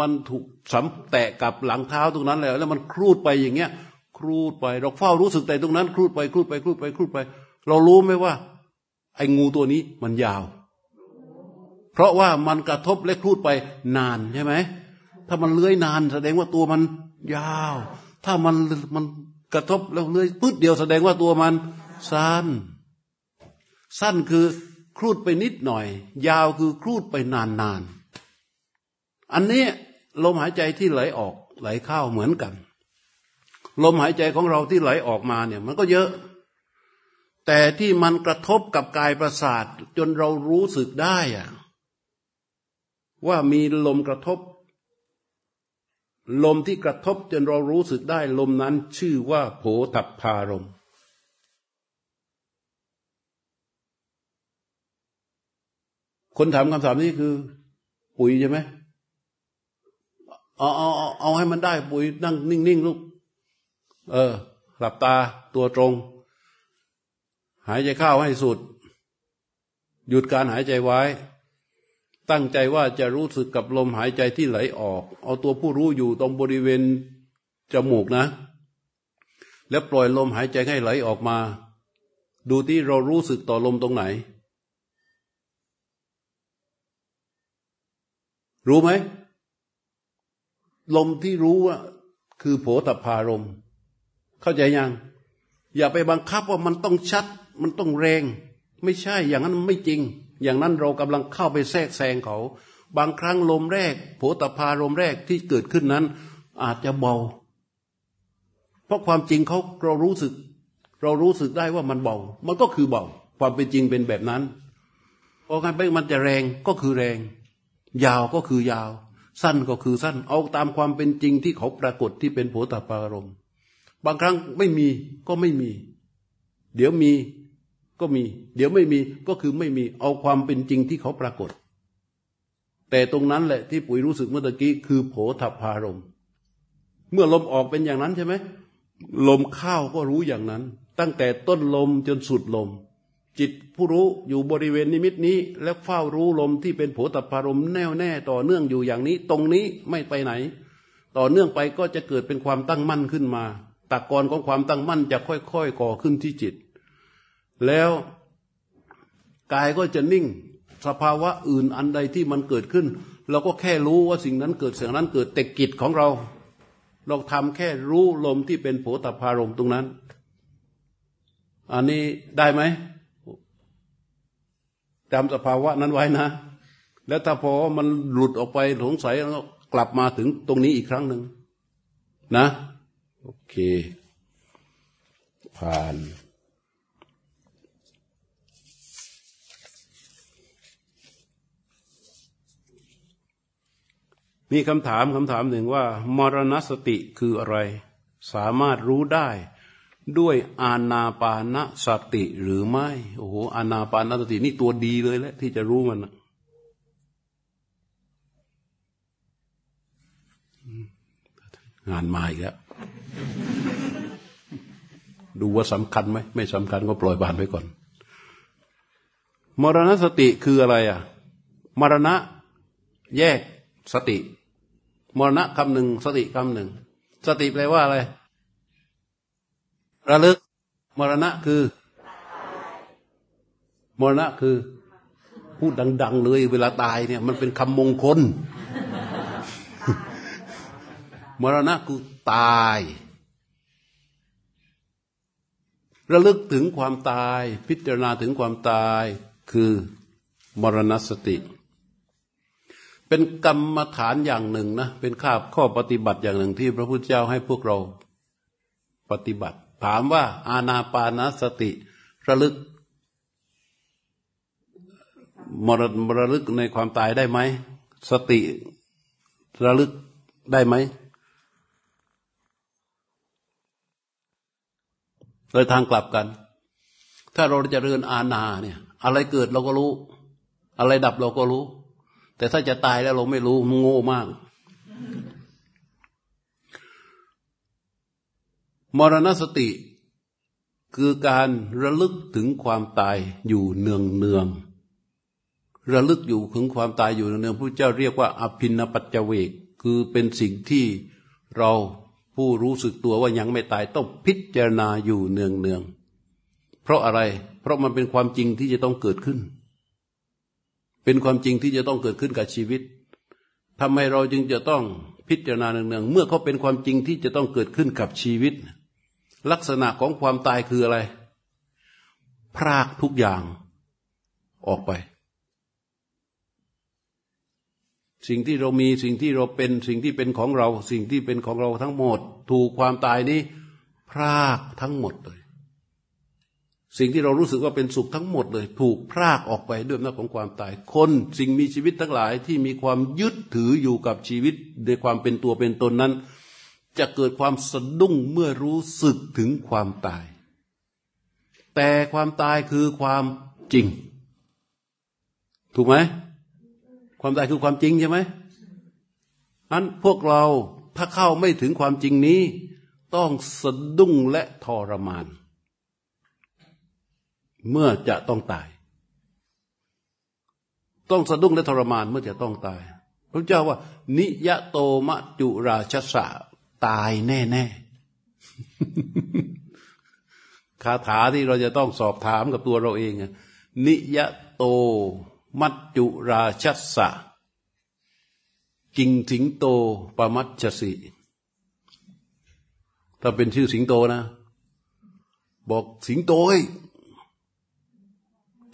มันถูกสัมแตะกับหลังเท้าตรงนั้นแล้ว แล้วมันครูดไปอย่างเงี้ย ครูดไป เราเฝ้ารู้สึกแต่ตรงนั้น ครูดไปครูดไปครูดไปครูดไป เรารู้ไหมว่า ไอ้งูตัวนี้มันยาว เพราะว่ามันกระทบและครูดไปนานใช่ไหมถ้ามันเลื้อยนานแสดงว่าตัวมันยาว ถ้ามันมันกระทบแล้วเลื้อยปึ๊ดเดียวแสดงว่าตัวมันสั้น สั้นคือครูดไปนิดหน่อย ยาวคือครูดไปนานนานอันนี้ลมหายใจที่ไหลออกไหลเข้าเหมือนกัน ลมหายใจของเราที่ไหลออกมาเนี่ย มันก็เยอะ แต่ที่มันกระทบกับกายประสาทจนเรารู้สึกได้อะว่ามีลมกระทบ ลมที่กระทบจนเรารู้สึกได้ลมนั้นชื่อว่าโผตัพพารม คนถามคำถามนี้คือ ปุ๋ยใช่ไหมเอาเอาเอาเอาให้มันได้ปุ๋ยนั่งนิ่งๆลูก เออ หลับตาตัวตรง หายใจเข้าให้สุด หยุดการหายใจไว้ ตั้งใจว่าจะรู้สึกกับลมหายใจที่ไหลออก เอาตัวผู้รู้อยู่ตรงบริเวณจมูกนะ แล้วปล่อยลมหายใจให้ไหลออกมา ดูที่เรารู้สึกต่อลมตรงไหน รู้ไหม ลมที่รู้ว่าคือโผตพารม เข้าใจยัง อย่าไปบังคับว่ามันต้องชัด มันต้องแรง ไม่ใช่อย่างนั้นไม่จริง อย่างนั้นเรากำลังเข้าไปแทรกแซงเขา บางครั้งลมแรกโผตพารมแรกที่เกิดขึ้นนั้น อาจจะเบา เพราะความจริงเขาเรารู้สึก เรารู้สึกได้ว่ามันเบา มันก็คือเบา ความเป็นจริงเป็นแบบนั้นพอการไปมันจะแรงก็คือแรง ยาวก็คือยาว สั้นก็คือสั้น เอาตามความเป็นจริงที่เขาปรากฏที่เป็นโผตปารมบางครั้งไม่มีก็ไม่มี เดี๋ยวมี ก็มี เดี๋ยวไม่มีก็คือไม่มีเอาความเป็นจริงที่เขาปรากฏ แต่ตรงนั้นแหละที่ปุ๋ยรู้สึกเมื่อตะกี้คือโผฏฐพารมเมื่อลมออกเป็นอย่างนั้นใช่ไหมลมเข้าก็รู้อย่างนั้น ตั้งแต่ต้นลมจนสุดลม จิตผู้รู้อยู่บริเวณนิมิตนี้ แล้วเฝ้ารู้ลมที่เป็นโผฏฐพารมแน่วแน่ต่อเนื่องอยู่อย่างนี้ ตรงนี้ไม่ไปไหน ต่อเนื่องไปก็จะเกิดเป็นความตั้งมั่นขึ้นมาตะกอนของความตั้งมั่นจะค่อย ๆ ก่อขึ้นที่จิต แล้วกายก็จะนิ่ง สภาวะอื่นอันใดที่มันเกิดขึ้น เราก็แค่รู้ว่าสิ่งนั้นเกิดสิ่งนั้นเกิดแต่กิจของเรา เราทำแค่รู้ลมที่เป็นโผฏฐารมตรงนั้น อันนี้ได้ไหมจำสภาวะนั้นไว้นะ แล้วถ้าพอมันหลุดออกไปสงสัยแล้วกลับมาถึงตรงนี้อีกครั้งหนึ่งนะ โอเค ผ่าน มีคำถามคำถามหนึ่งว่า มรณสติคืออะไร สามารถรู้ได้ด้วยอานาปานสติหรือไม่ โอ้โหอานาปานสตินี่ตัวดีเลยแหละที่จะรู้มันงานมาอีกแล้วดูว่าสำคัญไหมไม่สำคัญก็ปล่อยบานไปก่อน มรณสติคืออะไรอะ มรณะแยก สติ มรณะคำหนึ่งสติคำหนึ่ง สติแปลว่าอะไร ระลึก มรณะคือ มรณะคือ พูดดัง ๆ เลยเวลาตายเนี่ย มันเป็นคำมงคล มรณะคือตาย ระลึกถึงความตาย พิจารณาถึงความตายคือมรณสติ เป็นกรรมฐานอย่างหนึ่งนะเป็นข้าข้อปฏิบัติอย่างหนึ่งที่พระพุทธเจ้าให้พวกเราปฏิบัติ ถามว่า อาณาปานสติระลึกมรมระลึกในความตายได้ไหม สติระลึกได้ไหมโดยทางกลับกัน ถ้าเราจะเริญอาณาเนี่ย อะไรเกิดเราก็รู้ อะไรดับเราก็รู้ แต่ถ้าจะตายแล้วเราไม่รู้มันโง่มาก มรณสติ คือการระลึกถึงความตายอยู่เนืองเนืองระลึกอยู่ถึงความตายอยู่เนืองเนืองพระเจ้าเรียกว่า อภินปัจจเวกคือเป็นสิ่งที่เราผู้รู้สึกตัวว่ายังไม่ตายต้องพิจารณาอยู่เนืองเนืองเพราะอะไร เพราะมันเป็นความจริงที่จะต้องเกิดขึ้น เป็นความจริงที่จะต้องเกิดขึ้นกับชีวิตทำไมเราจึงจะต้องพิจารณาเนืองๆเมื่อเขาเป็นความจริงที่จะต้องเกิดขึ้นกับชีวิต ลักษณะของความตายคืออะไร พรากทุกอย่างออกไป สิ่งที่เรามีสิ่งที่เราเป็นสิ่งที่เป็นของเรา สิ่งที่เป็นของเราทั้งหมด ถูกความตายนี้ พรากทั้งหมดเลย สิ่งที่เรารู้สึกว่าเป็นสุขทั้งหมดเลย ถูกพรากออกไปด้วยอำนาจของความตาย คนสิ่งมีชีวิตทั้งหลายที่มีความยึดถืออยู่กับชีวิตในความเป็นตัวเป็นตนนั้น จะเกิดความสะดุ้งเมื่อรู้สึกถึงความตาย แต่ความตายคือความจริง ถูกไหมความตายคือความจริงใช่ไหมอันพวกเราถ้าเข้าไม่ถึงความจริงนี้ ต้องสะดุ้งและทรมาน เมื่อจะต้องตาย ต้องสะดุ้งและทรมานเมื่อจะต้องตาย พระเจ้าว่า นิยโตมะจุราชสะตายแน่ๆคาถาที่เราจะต้องสอบถามกับตัวเราเอง นิยโตมัจจุราชสะกิงสิงโตปมัจจสิถ้าเป็นชื่อสิงโตนะ บอกสิงโตเอ้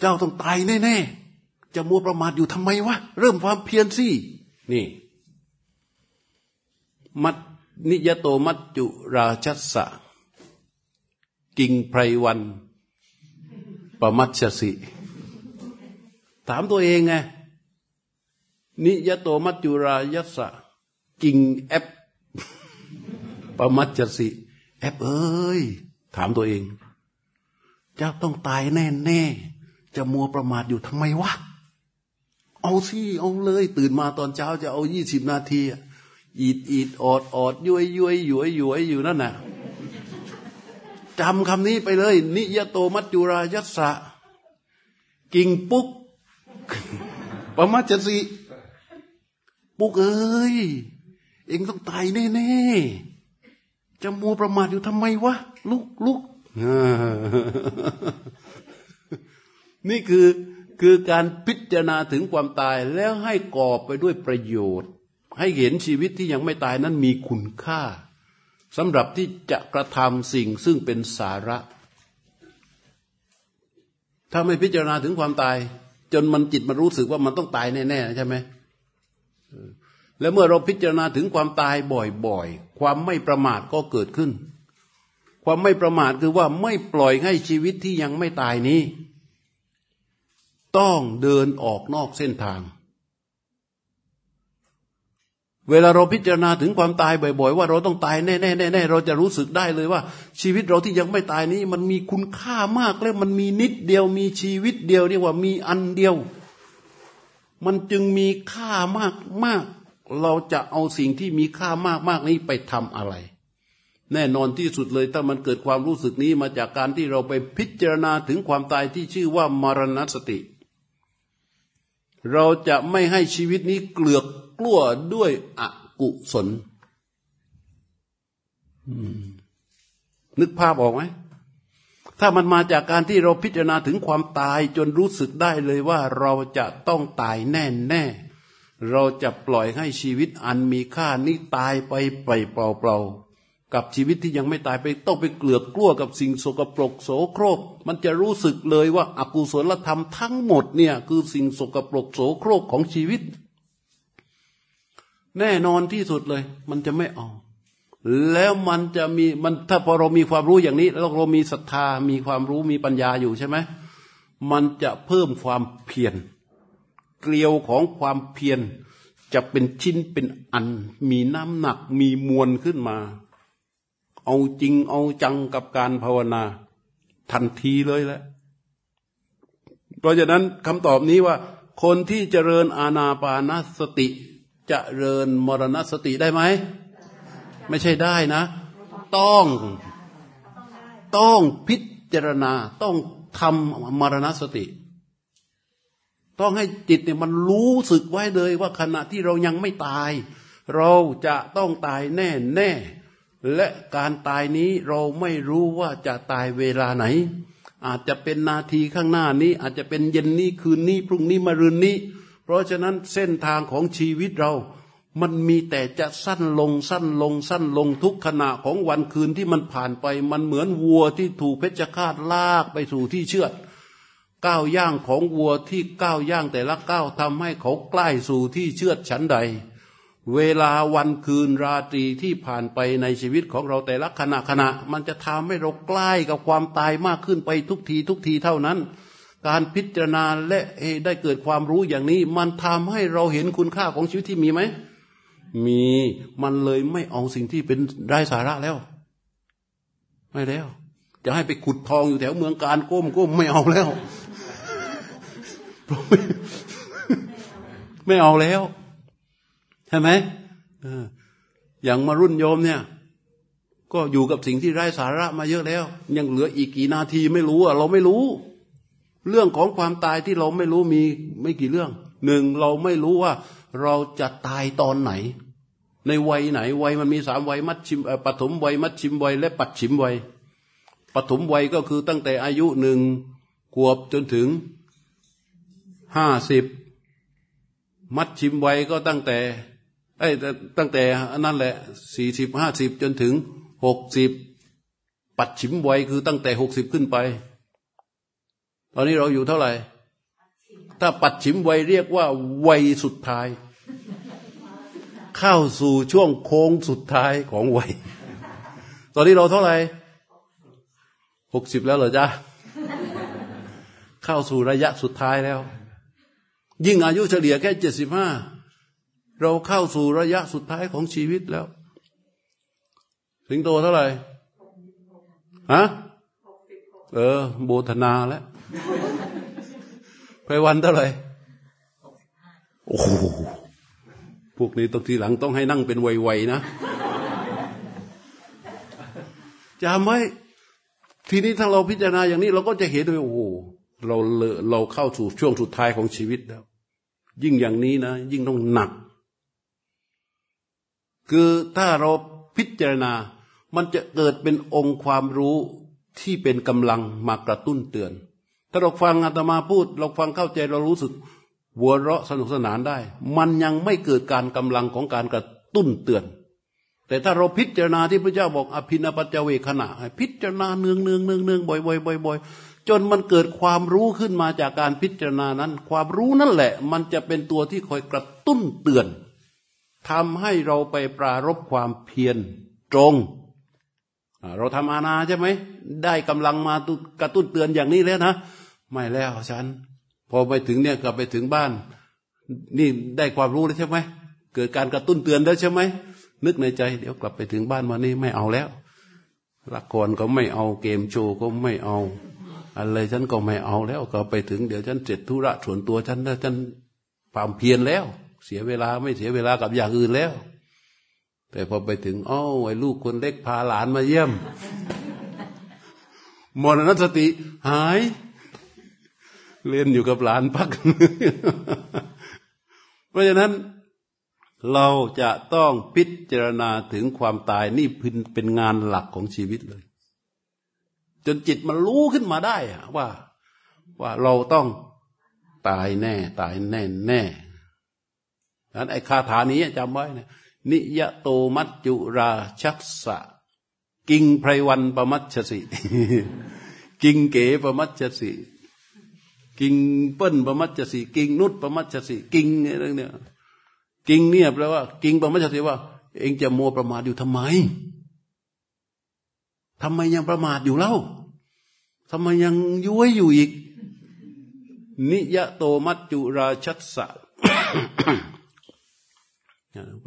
เจ้าต้องตายแน่ๆ จะมัวประมาทอยู่ทำไมวะ เริ่มความเพียรสิ นี่ มัดนิยโตมัจจุราชัสะกิงไพรวันปมัจจสิ ถามตัวเองไง นิยโตมัจจุรายัสะกิงแอปปมัจจสิ แอปเอ้ย ถามตัวเองจะต้องตายแน่แน่ จะมัวประมาทอยู่ทำไมวะ เอาสิเอาเลย ตื่นมาตอนเช้าจะเอายี่สิบนาทีอีดอีดออดออดย้วยย้วยย้วยย้วยอยู่นั่นน่ะจำคำนี้ไปเลย นิยโตมัจจุรายัสสะ กิ่งปุ๊กประมาจสีปุ๊กเอ้ย เองต้องตายแน่ๆจะมัวประมาทอยู่ทำไมวะ ลุกลุก นี่คือคือการพิจารณาถึงความตายแล้วให้กอบไปด้วยประโยชน์ ให้เห็นชีวิตที่ยังไม่ตายนั้นมีคุณค่าสำหรับที่จะกระทำสิ่งซึ่งเป็นสาระ ถ้าไม่พิจารณาถึงความตาย จนมันจิตมันรู้สึกว่ามันต้องตายแน่ๆใช่ไหมแล้วเมื่อเราพิจารณาถึงความตายบ่อยๆ ความไม่ประมาทก็เกิดขึ้น ความไม่ประมาทคือว่าไม่ปล่อยให้ชีวิตที่ยังไม่ตายนี้ ต้องเดินออกนอกเส้นทาง เวลาเราพิจารณาถึงความตายบ่อยๆ ว่าเราต้องตายแน่ๆแน่ๆเราจะรู้สึกได้เลยว่า ชีวิตเราที่ยังไม่ตายนี้มันมีคุณค่ามากและมันมีนิดเดียวมีชีวิตเดียวเรียกว่ามีอันเดียว มันจึงมีค่ามากมากเราจะเอาสิ่งที่มีค่ามากมากนี้ไปทำอะไร แน่นอนที่สุดเลยถ้ามันเกิดความรู้สึกนี้มาจากการที่เราไปพิจารณาถึงความตายที่ชื่อว่ามรณสติ เราจะไม่ให้ชีวิตนี้เกลือกกลัวด้วยอกุศลนึกภาพออกไหม ถ้ามันมาจากการที่เราพิจารณาถึงความตายจนรู้สึกได้เลยว่าเราจะต้องตายแน่แน่เราจะปล่อยให้ชีวิตอันมีค่านี้ตายไปไปเปล่าๆ กับชีวิตที่ยังไม่ตายไปต้องไปเกลือกกลัวกับสิ่งโสกปรกโสโครก มันจะรู้สึกเลยว่าอากุศลธรรมทั้งหมดเนี่ยคือสิ่งโสกปรกโสโครกของชีวิต แน่นอนที่สุดเลย มันจะไม่เอาแล้วมันจะมีมันถ้าพอเรามีความรู้อย่างนี้แล้วเรามีศรัทธามีความรู้มีปัญญาอยู่ใช่ไหมมันจะเพิ่มความเพียรเกลียวของความเพียรจะเป็นชิ้นเป็นอัน มีน้ำหนักมีมวลขึ้นมา เอาจริงเอาจังกับการภาวนาทันทีเลยแหละ เพราะฉะนั้นคำตอบนี้ว่า คนที่เจริญอาณาปานสติจะเจริญมรณสติได้ไหม ไม่ใช่ได้นะ ต้องต้องพิจารณา ต้องทำมรณสติ ต้องให้จิตเนี่ยมันรู้สึกไว้เลยว่าขณะที่เรายังไม่ตาย เราจะต้องตายแน่แน่ และการตายนี้เราไม่รู้ว่าจะตายเวลาไหน อาจจะเป็นนาทีข้างหน้านี้ อาจจะเป็นเย็นนี้คืนนี้พรุ่งนี้มะรืนนี้ เพราะฉะนั้นเส้นทางของชีวิตเรา มันมีแต่จะสั้นลงสั้นลงสั้นลงทุกขณะของวันคืนที่มันผ่านไป มันเหมือนวัวที่ถูกเพชฌฆาตลากไปสู่ที่เชือดก้าวย่างของวัวที่ก้าวย่างแต่ละก้าวทำให้เขาใกล้สู่ที่เชือดฉันใด เวลาวันคืนราตรีที่ผ่านไปในชีวิตของเราแต่ละขณะขณะ มันจะทำให้เราใกล้กับความตายมากขึ้นไปทุกทีทุกทีเท่านั้น การพิจารณาและได้เกิดความรู้อย่างนี้ มันทำให้เราเห็นคุณค่าของชีวิตที่มีไหม มีมันเลยไม่เอาสิ่งที่เป็นไร้สาระแล้ว ไม่แล้ว จะให้ไปขุดทองอยู่แถวเมืองการก้มก้มไม่เอาแล้ว ไม่เอาแล้ว ใช่ไหมอย่างมารุ่นโยมเนี่ย ก็อยู่กับสิ่งที่ไร้สาระมาเยอะแล้ว ยังเหลืออีกกี่นาทีไม่รู้อะเราไม่รู้ เรื่องของความตายที่เราไม่รู้มีไม่กี่เรื่องหนึ่งเราไม่รู้ว่าเราจะตายตอนไหน ในวัยไหน วัยมันมีสามวัยมัดชิมปฐมวัยมัดชิมวัยและปัดชิมวัยปฐมวัยก็คือตั้งแต่อายุหนึ่งขวบจนถึงห้าสิบมัดชิมวัยก็ตั้งแต่ ไอ้ตั้งแต่นั่นแหละสี่สิบห้าสิบจนถึงหกสิบปัดชิมไวคือตั้งแต่หกสิบขึ้นไป ตอนนี้เราอยู่เท่าไหร่ ถ้าปัดฉิมไวเรียกว่าวัยสุดท้าย เข้าสู่ช่วงโค้งสุดท้ายของวัย ตอนนี้เราเท่าไหร่หกสิบแล้วเหรอจ๊ะเข้าสู่ระยะสุดท้ายแล้ว ยิ่งอายุเฉลี่ยแค่เจ็ดสิบห้า เราเข้าสู่ระยะสุดท้ายของชีวิตแล้ว สิงโตเท่าไหร่ฮะเออ โบธนาแล้วไปวันเท่าไหร่โอ้โหพวกนี้ต้องทีหลังต้องให้นั่งเป็นไวๆนะจำไว้ทีนี้ถ้าเราพิจารณาอย่างนี้ เราก็จะเห็นเลยโอ้โหเราเราเข้าสู่ช่วงสุดท้ายของชีวิตแล้ว ยิ่งอย่างนี้นะ ยิ่งต้องหนัก คือถ้าเราพิจารณา มันจะเกิดเป็นองค์ความรู้ที่เป็นกำลังมากระตุ้นเตือน ถ้าเราฟังอาตมาพูด เราฟังเข้าใจเรารู้สึกหัวเราะสนุกสนานได้ มันยังไม่เกิดการกำลังของการกระตุ้นเตือน แต่ถ้าเราพิจารณาที่พระเจ้าบอกอภินปัจเจเวขณะพิจารณาเนืองเนืองเนืองเนืองบ่อยบ่อยบ่อยบ่อยจนมันเกิดความรู้ขึ้นมาจากการพิจารณานั้น ความรู้นั่นแหละ มันจะเป็นตัวที่คอยกระตุ้นเตือน ทำให้เราไปปรารบความเพียรตรง เราทำอาณาใช่ไหม ได้กำลังมากระตุ้นเตือนอย่างนี้แล้วนะ ไม่แล้วฉัน พอไปถึงเนี่ยกลับไปถึงบ้าน นี่ได้ความรู้แล้วใช่ไหม เกิดการกระตุ้นเตือนแล้วใช่ไหม นึกในใจ เดี๋ยวกลับไปถึงบ้านวันนี้ไม่เอาแล้วละครก็ไม่เอาเกมโชว์ก็ไม่เอา อะไรฉันก็ไม่เอาแล้วก็ไปถึงเดี๋ยวฉันเสร็จธุระส่วนตัวฉันแล้วฉันความเพียรแล้ว สียเวลาไม่เสียเวลากับอย่างอื่นแล้ว แต่พอไปถึงอ้าวไอ้ลูกคนเล็กพาหลานมาเยี่ยมมรณสติ หาย เล่นอยู่กับหลานพัก เพราะฉะนั้น เราจะต้องพิจารณาถึงความตายนี่เป็นงานหลักของชีวิตเลย จนจิตมันรู้ขึ้นมาได้ว่า ว่าเราต้องตายแน่ ตายแน่แน่ นั้นไอ้คาถานี้จำไว้นะนิยโตมัจจุราชัสะ กิงไพรวันประมัชสิ กิงเก๋ประมัชสิ กิงเปิ้ลประมัชสิ กิงนุชประมัชสิ กิงอะไรเนี่ยกิงเนี่ยแปลว่า กิงปรมาจารย์ว่า เองจะโมประมาทอยู่ทำไมทำไมยังประมาทอยู่เล่าทำไมยังย้วยอยู่อีก นิยโตมัจจุราชัสสะ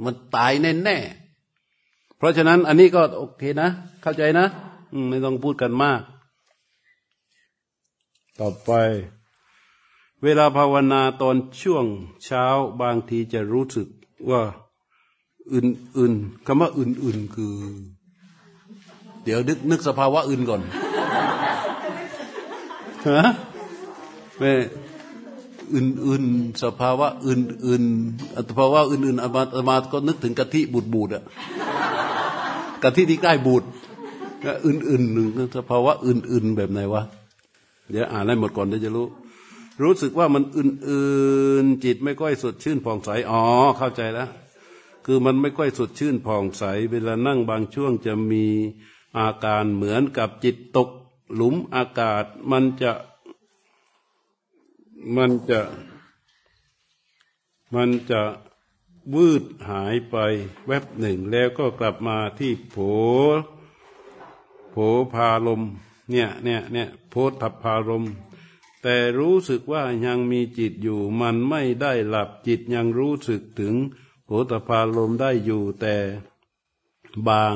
มันตายแน่แน่เพราะฉะนั้นอันนี้ก็โอเคนะ เข้าใจนะไม่ต้องพูดกันมาก ต่อไป เวลาภาวนาตอนช่วงเช้าบางทีจะรู้สึกว่าอื่นๆคำว่าอื่นๆคือ เดี๋ยวนึกนึกสภาวะอื่นก่อนฮะแม่ อื่นๆสภาวะอื่นๆ สภาวะอื่นๆอามาอามาก็นึกถึงกะทิบูดบูดอะกะทิที่ใกล้บูดอื่นๆหนึ่งสภาวะอื่น ๆ แบบไหนวะเดี๋ยวอ่านให้หมดก่อนเดี๋ยวจะรู้ รู้สึกว่ามันอื่นๆจิตไม่ค่อยสดชื่นผ่องใสอ๋อเข้าใจแล้วคือมันไม่ค่อยสดชื่นผ่องใส เวลานั่งบางช่วงจะมีอาการเหมือนกับจิตตกหลุมอากาศมันจะ มันจะ มันจะวืดหายไปแวบหนึ่ง แล้วก็กลับมาที่โผโผพาลม เนี่ยเนี่ยเนี่ยโพธพารม แต่รู้สึกว่ายังมีจิตอยู่ มันไม่ได้หลับจิตยังรู้สึกถึงโหตพาลมได้อยู่แต่บาง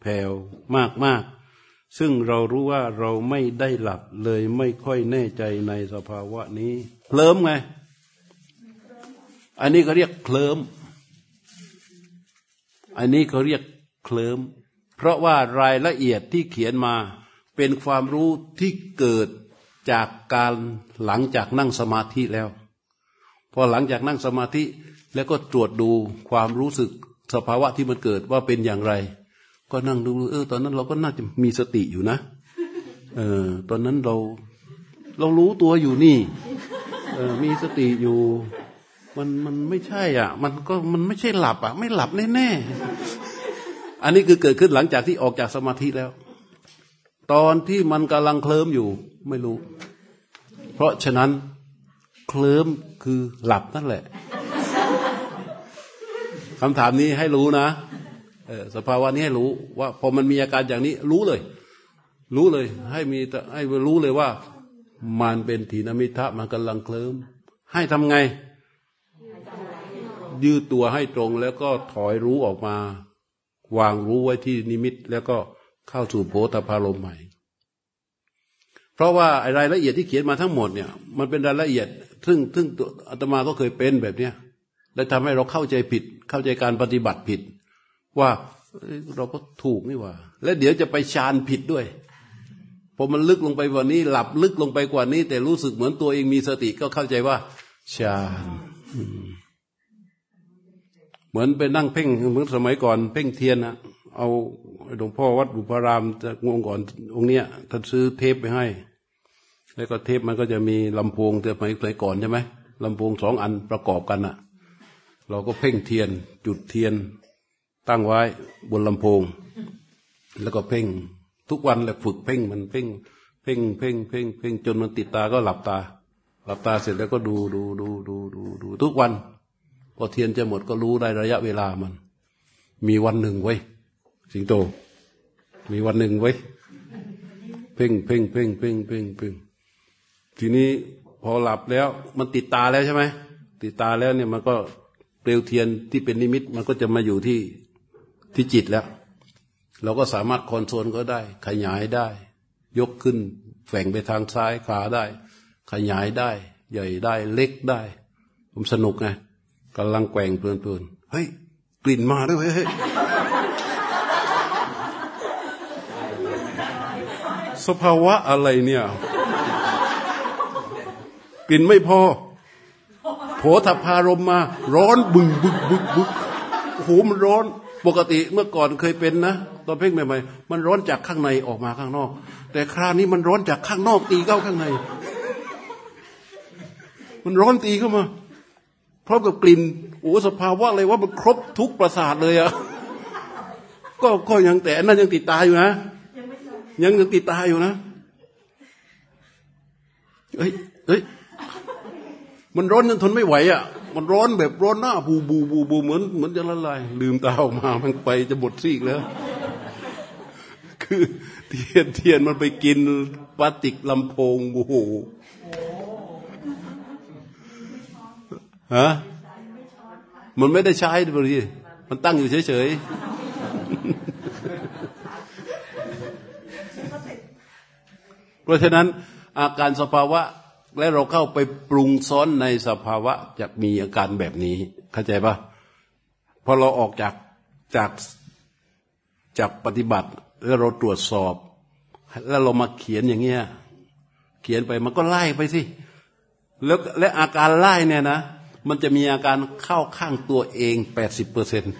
แผ่วมากมาก ซึ่งเรารู้ว่าเราไม่ได้หลับเลยไม่ค่อยแน่ใจในสภาวะนี้เคลิ้มไง อันนี้เขาเรียกเคลิ้มอันนี้เขาเรียกเคลิ้มเพราะว่ารายละเอียดที่เขียนมาเป็นความรู้ที่เกิดจากการหลังจากนั่งสมาธิแล้ว พอหลังจากนั่งสมาธิแล้วก็ตรวจดูความรู้สึกสภาวะที่มันเกิดว่าเป็นอย่างไร ก็นั่งดูเออตอนนั้นเราก็น่าจะมีสติอยู่นะเออตอนนั้นเราเรารู้ตัวอยู่นี่ เออมีสติอยู่ มันมันไม่ใช่ อะ มันก็มันไม่ใช่หลับอะ ไม่หลับแน่ๆอันนี้คือเกิดขึ้นหลังจากที่ออกจากสมาธิแล้ว ตอนที่มันกำลังเคลิ้มอยู่ ไม่รู้ เพราะฉะนั้นเคลิ้มคือหลับนั่นแหละคำถามนี้ให้รู้นะ สภาวะนี้ให้รู้ว่าพอมันมีอาการอย่างนี้ รู้เลย รู้เลย ให้มีให้รู้เลยว่า มันเป็นถีนมิทะมันกำลังเคลิ้มให้ทำไง ยืดตัวให้ตรงแล้วก็ถอยรู้ออกมา วางรู้ไว้ที่นิมิต แล้วก็เข้าสู่โพธพารมใหม่ เพราะว่ารายละเอียดที่เขียนมาทั้งหมดเนี่ย มันเป็นรายละเอียด ซึ่งซึ่งอาตมาก็เคยเป็นแบบเนี้ยและทำให้เราเข้าใจผิด เข้าใจการปฏิบัติผิด ว่าเราก็ถูกนี่ว่า และเดี๋ยวจะไปฌานผิดด้วยพอมันลึกลงไปกว่านี้ หลับลึกลงไปกว่านี้ แต่รู้สึกเหมือนตัวเองมีสติก็เข้าใจว่าฌานเหมือนไปนั่งเพ่งเหมือนสมัยก่อน เพ่งเทียนนะเอาหลวงพ่อวัดบุพารามจะงงก่อนองค์เนี้ยท่านซื้อเทปไปให้ แล้วก็เทปมันก็จะมีลำโพงแต่สมัยสมัยก่อนใช่ไหมลำโพงสองอันประกอบกันอะ เราก็เพ่งเทียน จุดเทียน ตั้งไว้บนลำโพง แล้วก็เพ่ง ทุกวันแหละฝึกเพ่งมันเพ่ง เพ่งเพ่งเพ่งเพ่งจนมันติดตาก็หลับตา หลับตาเสร็จแล้วก็ดูดูดูดูดูดูทุกวันพอเทียนจะหมดก็รู้ได้ระยะเวลามัน มีวันหนึ่งไว้สิงโต มีวันหนึ่งไว้เพ่งเพ่งเพ่งเพ่งเพ่งเพ่งทีนี้พอหลับแล้ว มันติดตาแล้วใช่ไหมติดตาแล้วเนี่ยมันก็เปลวเทียนที่เป็นนิมิต มันก็จะมาอยู่ที่ ที่จิตแล้ว เราก็สามารถคอนโทรลก็ได้ ขยายได้ ยกขึ้นแฝงไปทางซ้ายขาได้ ขยายได้ ใหญ่ได้เล็กได้ ผมสนุกไงกำลังแกว่งเพลินๆเฮ้ยกลิ่นมาด้วยเฮ้ยสภาวะอะไรเนี่ยกลิ่นไม่พอโผฏพารมมา ร้อนบึงบึกบึกบึกโอ้โหมันร้อน ปกติเมื่อก่อนเคยเป็นนะตอนเพ่งใหม่ๆมันร้อนจากข้างในออกมาข้างนอก แต่คราวนี้มันร้อนจากข้างนอกตีเข้าข้างใน มันร้อนตีเข้ามาพร้อมกับกลิ่นโอ้สภาวะอะไรว่ามันครบทุกประสาทเลยอะก็ก็ยังแต่นั่นยังติดตาอยู่นะยังยังติดตาอยู่นะเฮ้ยเฮ้ยมันร้อนจนทนไม่ไหวอะ มันร้อนแบบร้อนหน้าบูบูบูบูเหมือนเหมือนจะละลายลืมตาออกมามันไปจะหมดซีกแล้ว คือเทียนเทียนมันไปกินพลาติกลำโพงโอ้โหฮะมันไม่ได้ใช้บริมันตั้งอยู่เฉยๆเพราะฉะนั้นอาการสภาวะ และเราเข้าไปปรุงซ้อนในสภาวะจะมีอาการแบบนี้ เข้าใจปะพอเราออกจากจากจากปฏิบัติแล้วเราตรวจสอบ แล้วเรามาเขียนอย่างเงี้ยเขียนไปมันก็ไล่ไปสิแล้วและอาการไล่เนี่ยนะมันจะมีอาการเข้าข้างตัวเองแปดสิบเปอร์เซ็นต์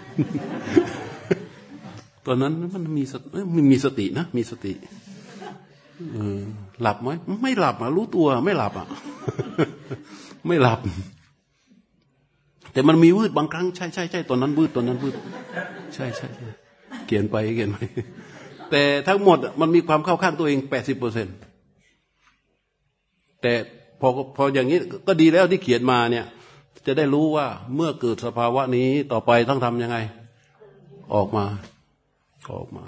ตอนนั้นมันมีสติมีสตินะ มีสติ หลับไหมไม่หลับอะรู้ตัว ไม่หลับอะ ไม่หลับ แต่มันมีวืดบางครั้งใช่ใช่ใช่ตอนนั้นวืดตอนนั้นวืดใช่ใช่ใช่เขียนไปเขียนไปแต่ทั้งหมดมันมีความเข้าข้างตัวเองแปดสิบเปอร์เซ็นแต่พอพออย่างนี้ก็ดีแล้วที่เขียนมาเนี่ย จะได้รู้ว่าเมื่อเกิดสภาวะนี้ต่อไปต้องทำยังไง ออกมาออกมา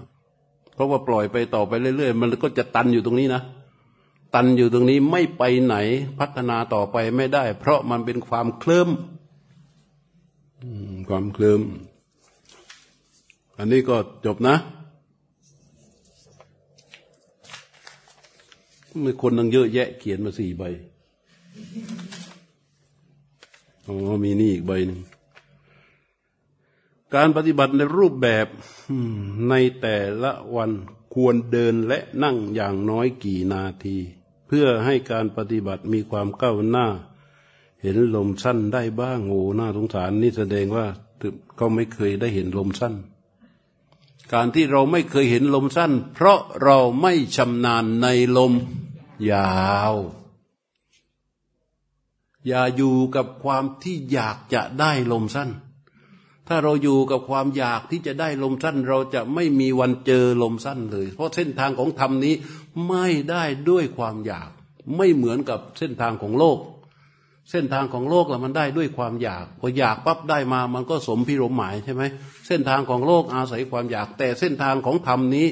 เพราะว่าปล่อยไปต่อไปเรื่อยๆ มันก็จะตันอยู่ตรงนี้นะ ตันอยู่ตรงนี้ไม่ไปไหนพัฒนาต่อไปไม่ได้ เพราะมันเป็นความเคลิ้มความเคลิ้มอันนี้ก็จบนะมีคนนั่งเยอะแยะเขียนมาสี่ใบอ๋อมีนี่อีกใบหนึ่งการปฏิบัติในรูปแบบในแต่ละวันควรเดินและนั่งอย่างน้อยกี่นาที เพื่อให้การปฏิบัติมีความก้าวหน้า เห็นลมสั้นได้บ้างโง่หน้าสงสารนี่แสดงว่าเขาไม่เคยได้เห็นลมสั้น การที่เราไม่เคยเห็นลมสั้น เพราะเราไม่ชำนาญในลมยาว อย่าอยู่กับความที่อยากจะได้ลมสั้น ถ้าเราอยู่กับความอยากที่จะได้ลมสั้น เราจะไม่มีวันเจอลมสั้นเลย เพราะเส้นทางของธรรมนี้ ไม่ได้ด้วยความอยาก ไม่เหมือนกับเส้นทางของโลก เส้นทางของโลกละมันได้ด้วยความอยาก พออยากปั๊บได้มามันก็สมพิรมหมายใช่ไหมเส้นทางของโลกอาศัยความอยาก แต่เส้นทางของธรรมนี้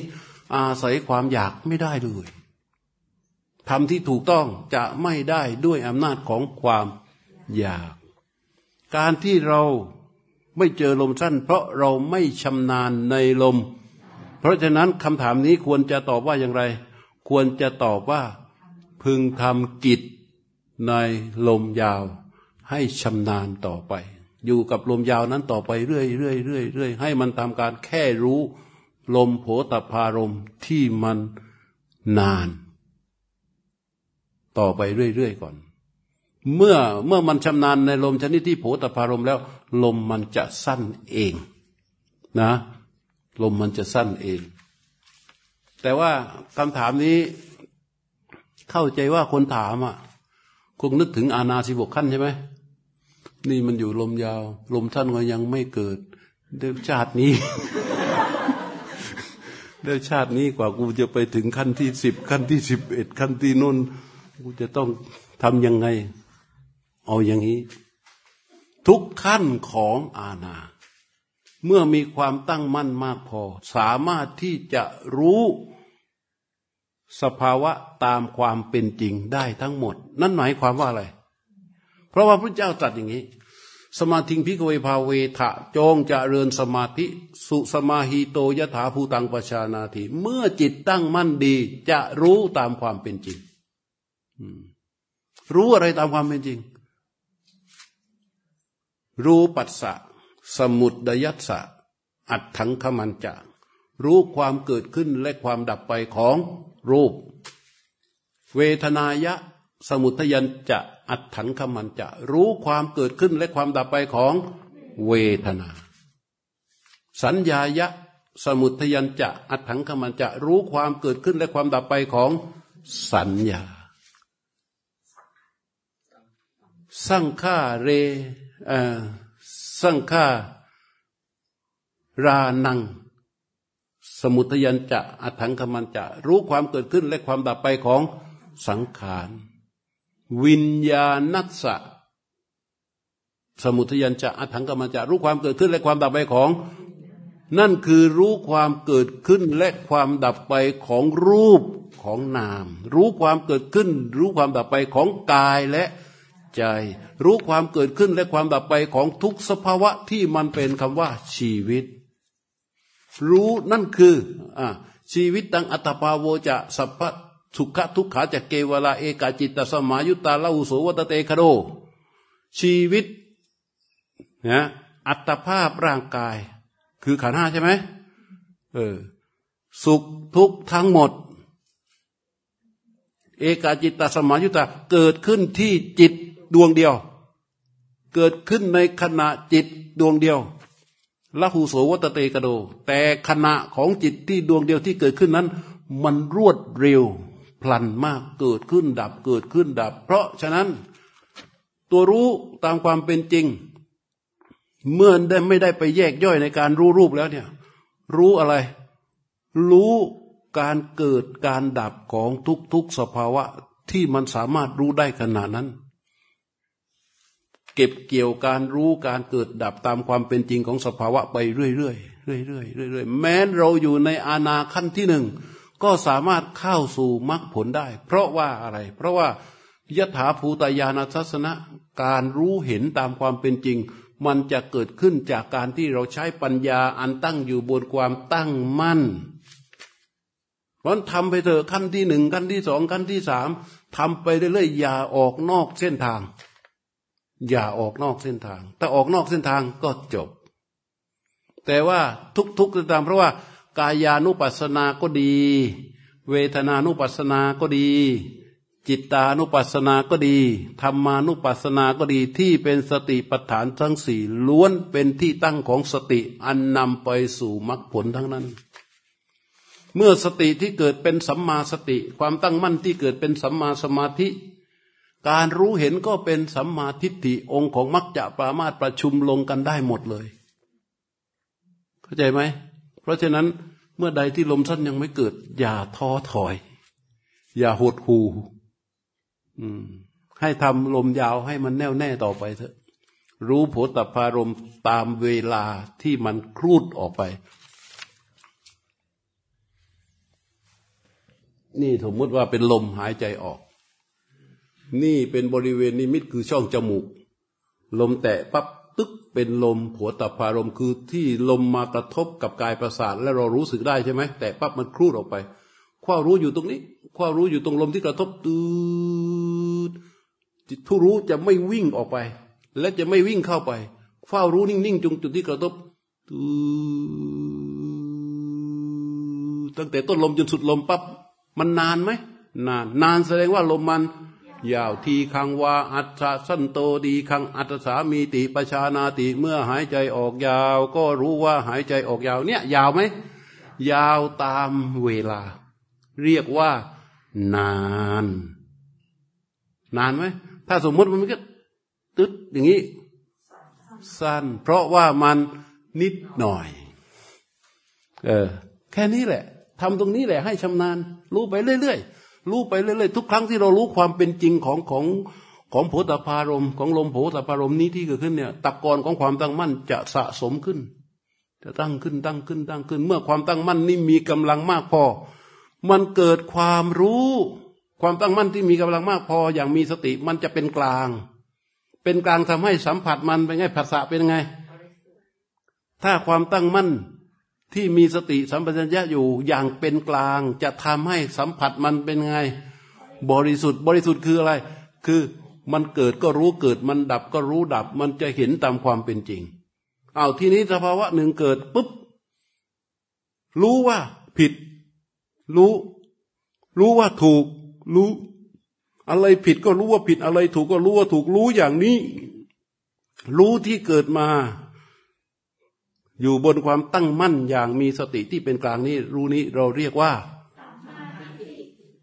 อาศัยความอยากไม่ได้เลยทำที่ถูกต้องจะไม่ได้ด้วยอำนาจของความอยาก การที่เราไม่เจอลมสั้น เพราะเราไม่ชำนาญในลม เพราะฉะนั้นคำถามนี้ควรจะตอบว่าอย่างไร ควรจะตอบว่าพึงทำกิจในลมยาวให้ชำนาญต่อไป อยู่กับลมยาวนั้นต่อไปเรื่อยเรื่อยเรื่อยเรื่อยให้มันทำการแค่รู้ลมโผตพารมที่มันนาน ต่อไปเรื่อยๆก่อน เมื่อเมื่อมันชำนาญในลมชนิดที่โผตพารมแล้ว ลมมันจะสั้นเอง นะ ลมมันจะสั้นเอง แต่ว่าคำถามนี้เข้าใจว่าคนถามอะคงนึกถึงอาณาสิบกขั้นใช่ไหมนี่มันอยู่ลมยาว ลมท่านก็ยังไม่เกิดเดี๋ยวชาตินี้เดี๋ยวชาตินี้กว่ากูจะไปถึงขั้นที่สิบขั้นที่สิบเอ็ดขั้นที่นุ่นกูจะต้องทำยังไง เอาอย่างนี้ ทุกขั้นของอาณาเมื่อมีความตั้งมั่นมากพอ สามารถที่จะรู้ สภาวะตามความเป็นจริงได้ทั้งหมด นั่นหมายความว่าอะไร เพราะว่าพระเจ้าตรัสอย่างนี้ สมาธิพิกเวภาเวทะจงจะเริญสมาธิ สุสมาหิโตยถาภูตังปชานาทีเมื่อจิตตั้งมั่นดีจะรู้ตามความเป็นจริงรู้อะไรตามความเป็นจริง รู้ปัสสะสมุดดยัสสะอัดถังขมันจะรู้ความเกิดขึ้นและความดับไปของ รูป เวทนายะ สมุทยันจะอัดถังขมันจะรู้ความเกิดขึ้นและความดับไปของเวทนา สัญญายะ สมุทยันจะอัดถังขมันจะรู้ความเกิดขึ้นและความดับไปของสัญญา สังฆาเรสังฆารานัง มุทยันจะอัถังคมันจะ รู้ความเกิดขึ้นและความดับไปของสังขารวิญญาณัสสะสมุทยันจะอัถังคมันจะ รู้ความเกิดขึ้นและความดับไปของ นั่นคือรู้ความเกิดขึ้นและความดับไปของรูปของนาม รู้ความเกิดขึ้น รู้ความดับไปของกายและใจ รู้ความเกิดขึ้นและความดับไปของทุกสภาวะที่มันเป็นคำว่าชีวิต รู้นั่นคืออชีวิตตังอัตภาโวจะสัพพสุขทุกขาจะเกวลาเอกาจิตตสมายุตตาลาอุโสวัตเตคโดชีวิตนะอัตภาพร่างกาย คือขันห้าใช่ไหมเออสุขทุกทั้งหมด เอกาจิตตสมายุตตาเกิดขึ้นที่จิตดวงเดียว เกิดขึ้นในขณะจิตดวงเดียว ละหูโสวัตเตกโด แต่ขณะของจิตที่ดวงเดียวที่เกิดขึ้นนั้น มันรวดเร็วพลันมากเกิดขึ้นดับเกิดขึ้นดับ เพราะฉะนั้น ตัวรู้ตามความเป็นจริง เมื่อได้ไม่ได้ไปแยกย่อยในการรู้รูปแล้วเนี่ย รู้อะไร รู้การเกิดการดับของทุกๆสภาวะที่มันสามารถรู้ได้ขนาดนั้น เก็บเกี่ยวการรู้การเกิดดับตามความเป็นจริงของสภาวะไปเรื่อยๆเรื่อยๆเรื่อยๆแม้เราอยู่ในอาณาขั้นที่หนึ่งก็สามารถเข้าสู่มรรคผลได้ เพราะว่าอะไร เพราะว่ายถาภูตยานัทสนะการรู้เห็นตามความเป็นจริง มันจะเกิดขึ้นจากการที่เราใช้ปัญญาอันตั้งอยู่บนความตั้งมั่นเพราะทำไปเถอะขั้นที่หนึ่งขั้นที่สองขั้นที่สามทำไปเรื่อยๆอย่าออกนอกเส้นทาง อย่าออกนอกเส้นทาง ถ้าออกนอกเส้นทางก็จบ แต่ว่าทุกๆตามเพราะว่ากายานุปัสสนาก็ดี เวทนานุปัสสนาก็ดี จิตตานุปัสสนาก็ดีธรรมานุปัสสนาก็ดีที่เป็นสติปัฏฐานทั้งสี่ล้วนเป็นที่ตั้งของสติอันนำไปสู่มรรคผลทั้งนั้น เมื่อสติที่เกิดเป็นสัมมาสติ ความตั้งมั่นที่เกิดเป็นสัมมาสมาธิ การรู้เห็นก็เป็นสัมมาทิฏฐิองค์ของมัจจะปรามาตประชุมลงกันได้หมดเลย เข้าใจไหม เพราะฉะนั้นเมื่อใดที่ลมสั้นยังไม่เกิด อย่าท้อถอย อย่าหดหูให้ทำลมยาวให้มันแน่วแน่ต่อไปเถอะ รู้โผตพารมตามเวลาที่มันครูดออกไป นี่สมมติว่าเป็นลมหายใจออก นี่เป็นบริเวณนิมิตคือช่องจมูก ลมแตะปั๊บตึกเป็นลมผัวตับพารมคือที่ลมมากระทบกับกายประสาท และเรารู้สึกได้ใช่ไหมแต่ปั๊บมันครูดออกไปความรู้อยู่ตรงนี้ ความรู้อยู่ตรงลมที่กระทบตืดจิตผู้รู้จะไม่วิ่งออกไป และจะไม่วิ่งเข้าไปเฝ้ารู้นิ่งๆจงจุดที่กระทบตืดตั้งแต่ต้นลมจนสุดลมปั๊บมันนานไหมนานนานแสดงว่าลมมัน ยาวทีคังวาอัตสันโตดีคังอัตสามีติปชานาติเมื่อหายใจออกยาว ก็รู้ว่าหายใจออกยาวเนี่ย ยาวไหมยาวตามเวลา เรียกว่า นาน นานไหมถ้าสมมติมันก็ตึ๊ดอย่างนี้ สั้น เพราะว่ามันนิดหน่อย เออ แค่นี้แหละทำตรงนี้แหละให้ชำนาญ รู้ไปเรื่อย ๆ รู้ไปเรื่อยๆทุกครั้งที่เรารู้ความเป็นจริงของของของโผฏฐารมของลมโผฏฐารมนี้ที่เกิดขึ้นเนี่ยตะกอนของความตั้งมั่นจะสะสมขึ้น จะตั้งขึ้นตั้งขึ้นตั้งขึ้น เมื่อความตั้งมั่นนี่มีกำลังมากพอ มันเกิดความรู้ ความตั้งมั่นที่มีกำลังมากพอ อย่างมีสติมันจะเป็นกลาง เป็นกลางทำให้สัมผัสมันเป็นไงภาษาเป็นไง ถ้าความตั้งมั่น ที่มีสติสัมปชัญญะอยู่อย่างเป็นกลาง จะทำให้สัมผัสมันเป็นไง บริสุทธิ์ บริสุทธิ์คืออะไร คือมันเกิดก็รู้เกิด มันดับก็รู้ดับ มันจะเห็นตามความเป็นจริงเอาทีนี้สภาวะหนึ่งเกิดปุ๊บรู้ว่าผิด รู้ รู้ว่าถูก รู้ อะไรผิดก็รู้ว่าผิดอะไร ถูกก็รู้ว่าถูกรู้อย่างนี้ รู้ที่เกิดมา อยู่บนความตั้งมั่นอย่างมีสติที่เป็นกลางนี้ รู้นี้เราเรียกว่า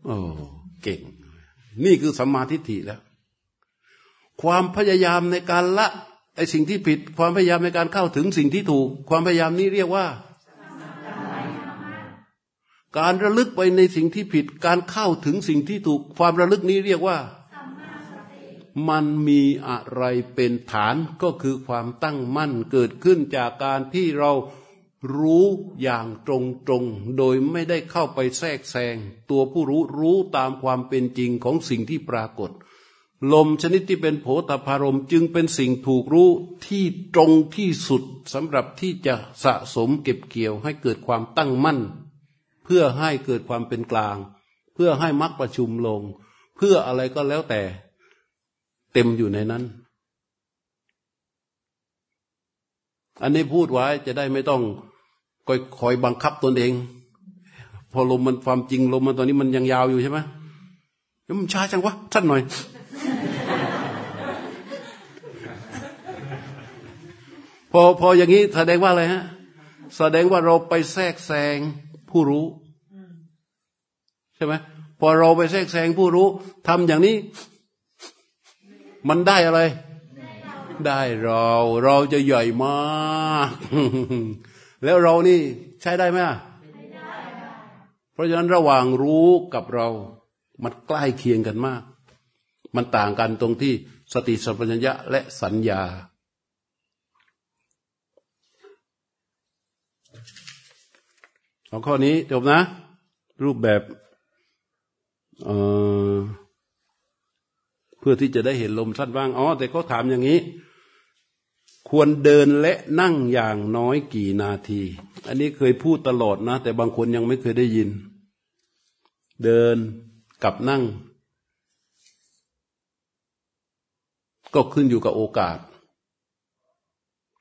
โอ้เก่ง นี่คือสัมมาทิฏฐิแล้ว ความพยายามในการละไอสิ่งที่ผิด ความพยายามในการเข้าถึงสิ่งที่ถูก ความพยายามนี้เรียกว่า การระลึกไปในสิ่งที่ผิด การเข้าถึงสิ่งที่ถูก ความระลึกนี้เรียกว่า มันมีอะไรเป็นฐานก็คือความตั้งมั่นเกิดขึ้นจากการที่เรารู้อย่างตรงตรงโดยไม่ได้เข้าไปแทรกแซงตัวผู้รู้รู้ตามความเป็นจริงของสิ่งที่ปรากฏ ลมชนิดที่เป็นโผฏฐารมจึงเป็นสิ่งถูกรู้ที่ตรงที่สุดสำหรับที่จะสะสมเก็บเกี่ยวให้เกิดความตั้งมั่น เพื่อให้เกิดความเป็นกลาง เพื่อให้มรรคประชุมลง เพื่ออะไรก็แล้วแต่ เต็มอยู่ในนั้น อันนี้พูดไว้จะได้ไม่ต้องคอยคอยบังคับตนเอง พอลมมันความจริงลมมันตอนนี้มันยังยาวอยู่ใช่ไหมมันช้าจังวะสั้นหน่อยพอพออย่างนี้แสดงว่าอะไรฮะ แสดงว่าเราไปแทรกแซงผู้รู้ ใช่ไหมพอเราไปแทรกแซงผู้รู้ทำอย่างนี้ มันได้อะไร ได้เรา เราจะใหญ่มาก แล้วเรานี่ใช้ได้ไหมเพราะฉะนั้นระหว่างรู้กับเรา มันใกล้เคียงกันมาก มันต่างกันตรงที่สติสัมปชัญญะและสัญญาสองข้อนี้จบนะ รูปแบบ เอ่อ เพื่อที่จะได้เห็นลมสั้นบ้างอ๋อแต่เขาถามอย่างนี้ ควรเดินและนั่งอย่างน้อยกี่นาที อันนี้เคยพูดตลอดนะ แต่บางคนยังไม่เคยได้ยิน เดินกับนั่ง ก็ขึ้นอยู่กับโอกาส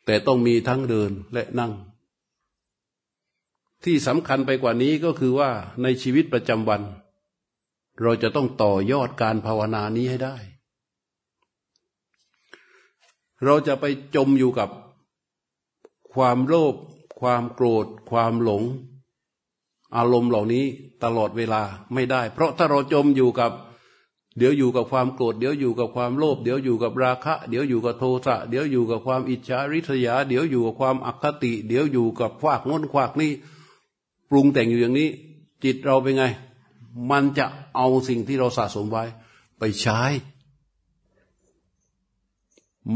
แต่ต้องมีทั้งเดินและนั่ง ที่สำคัญไปกว่านี้ก็คือว่าในชีวิตประจำวัน เราจะต้องต่อยอดการภาวนานี้ให้ได้ เราจะไปจมอยู่กับความโลภความโกรธ ความหลง อารมณ์เหล่านี้ตลอดเวลาไม่ได้ เพราะถ้าเราจมอยู่กับ เดี๋ยวอยู่กับความโกรธ เดี๋ยวอยู่กับความโลภเดี๋ยวอยู่กับราคะ เดี๋ยวอยู่กับโทสะเดี๋ยวอยู่กับความอิจฉาริษยา เดี๋ยวอยู่กับความอคติ เดี๋ยวอยู่กับควากน้นควากนี่ปรุงแต่งอยู่อย่างนี้ จิตเราเป็นไง มันจะเอาสิ่งที่เราสะสมไว้ ไปใช้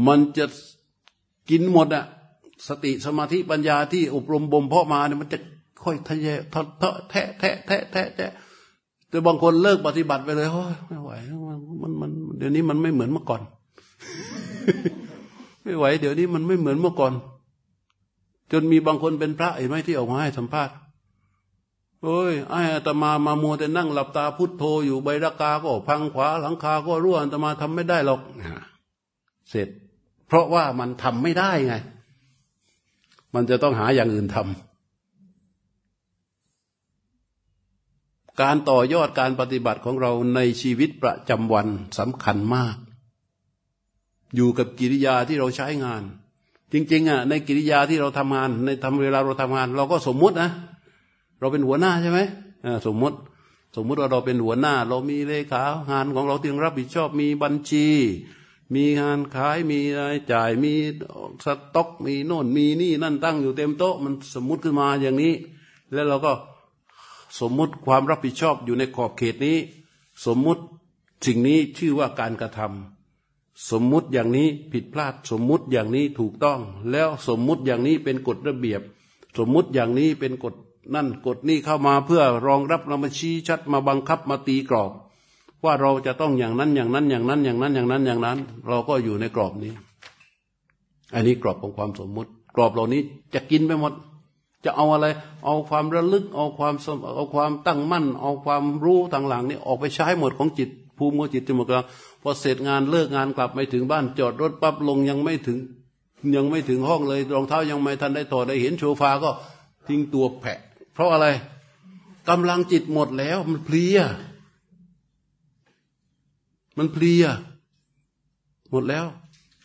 มันจะกินหมดอะสติสมาธิปัญญาที่อบรมบ่มเพาะมาเนี่ยมันจะค่อยทะเยอทะทะแทะแทะแทะแทะแทะแต่บางคนเลิกปฏิบัติไปเลยโอ้ยไม่ไหวมันมันเดี๋ยวนี้มันไม่เหมือนเมื่อก่อน ไม่ไหว เดี๋ยวนี้มันไม่เหมือนเมื่อก่อน จนมีบางคนเป็นพระเห็นไหมที่ออกมาให้สัมภาษณ์ เฮ้ยไอ้อาตมามามัวแต่นั่งหลับตาพุทโธอยู่ใบรากาก็พังขวาหลังคาก็รั่วอาตมาทำไม่ได้หรอกเสร็จ เพราะว่ามันทำไม่ได้ไง มันจะต้องหาอย่างอื่นทำการต่อยอดการปฏิบัติของเราในชีวิตประจำวันสำคัญมาก อยู่กับกิริยาที่เราใช้งาน จริง ๆอะในกิริยาที่เราทำงาน ในทำเวลาเราทำงาน เราก็สมมุตินะ เราเป็นหัวหน้าใช่ไหมสมมติสมมติว่าเราเป็นหัวหน้า เรามีเลขางานของเราที่รับผิดชอบมีบัญชี มีงานขายมีรายจ่ายมีสต็อกมีโน่นมีนี่นั่นตั้งอยู่เต็มโต๊ะมันสมมุติขึ้นมาอย่างนี้ แล้วเราก็สมมุติความรับผิดชอบอยู่ในขอบเขตนี้ สมมุติสิ่งนี้ชื่อว่าการกระทำสมมุติอย่างนี้ผิดพลาด สมมุติอย่างนี้ถูกต้อง แล้วสมมุติอย่างนี้เป็นกฎระเบียบ สมมุติอย่างนี้เป็นกฎ นั่นกฎนี้เข้ามาเพื่อรองรับเรามาชี้ชัดมาบังคับมาตีกรอบ ว่าเราจะต้องอย่างนั้นอย่างนั้นอย่างนั้นอย่างนั้นอย่างนั้นอย่างนั้น เราก็อยู่ในกรอบนี้ อันนี้กรอบของความสมมุติ กรอบเหล่านี้จะกินไปหมด จะเอาอะไร เอาความระลึก เอาความเอาความตั้งมั่น เอาความรู้ทางหลังนี่ออกไปใช้หมดของจิตภูมิของจิตจมูกเราพอเสร็จงานเลิกงานกลับไปถึงบ้านจอดรถปั๊บลงยังไม่ถึงยังไม่ถึงห้องเลยรองเท้ายังไม่ทันได้ถอดได้เห็นโชฟาก็ทิ้งตัวแผะ เพราะอะไรกำลังจิตหมดแล้ว มันเพลีย มันเพลีย หมดแล้ว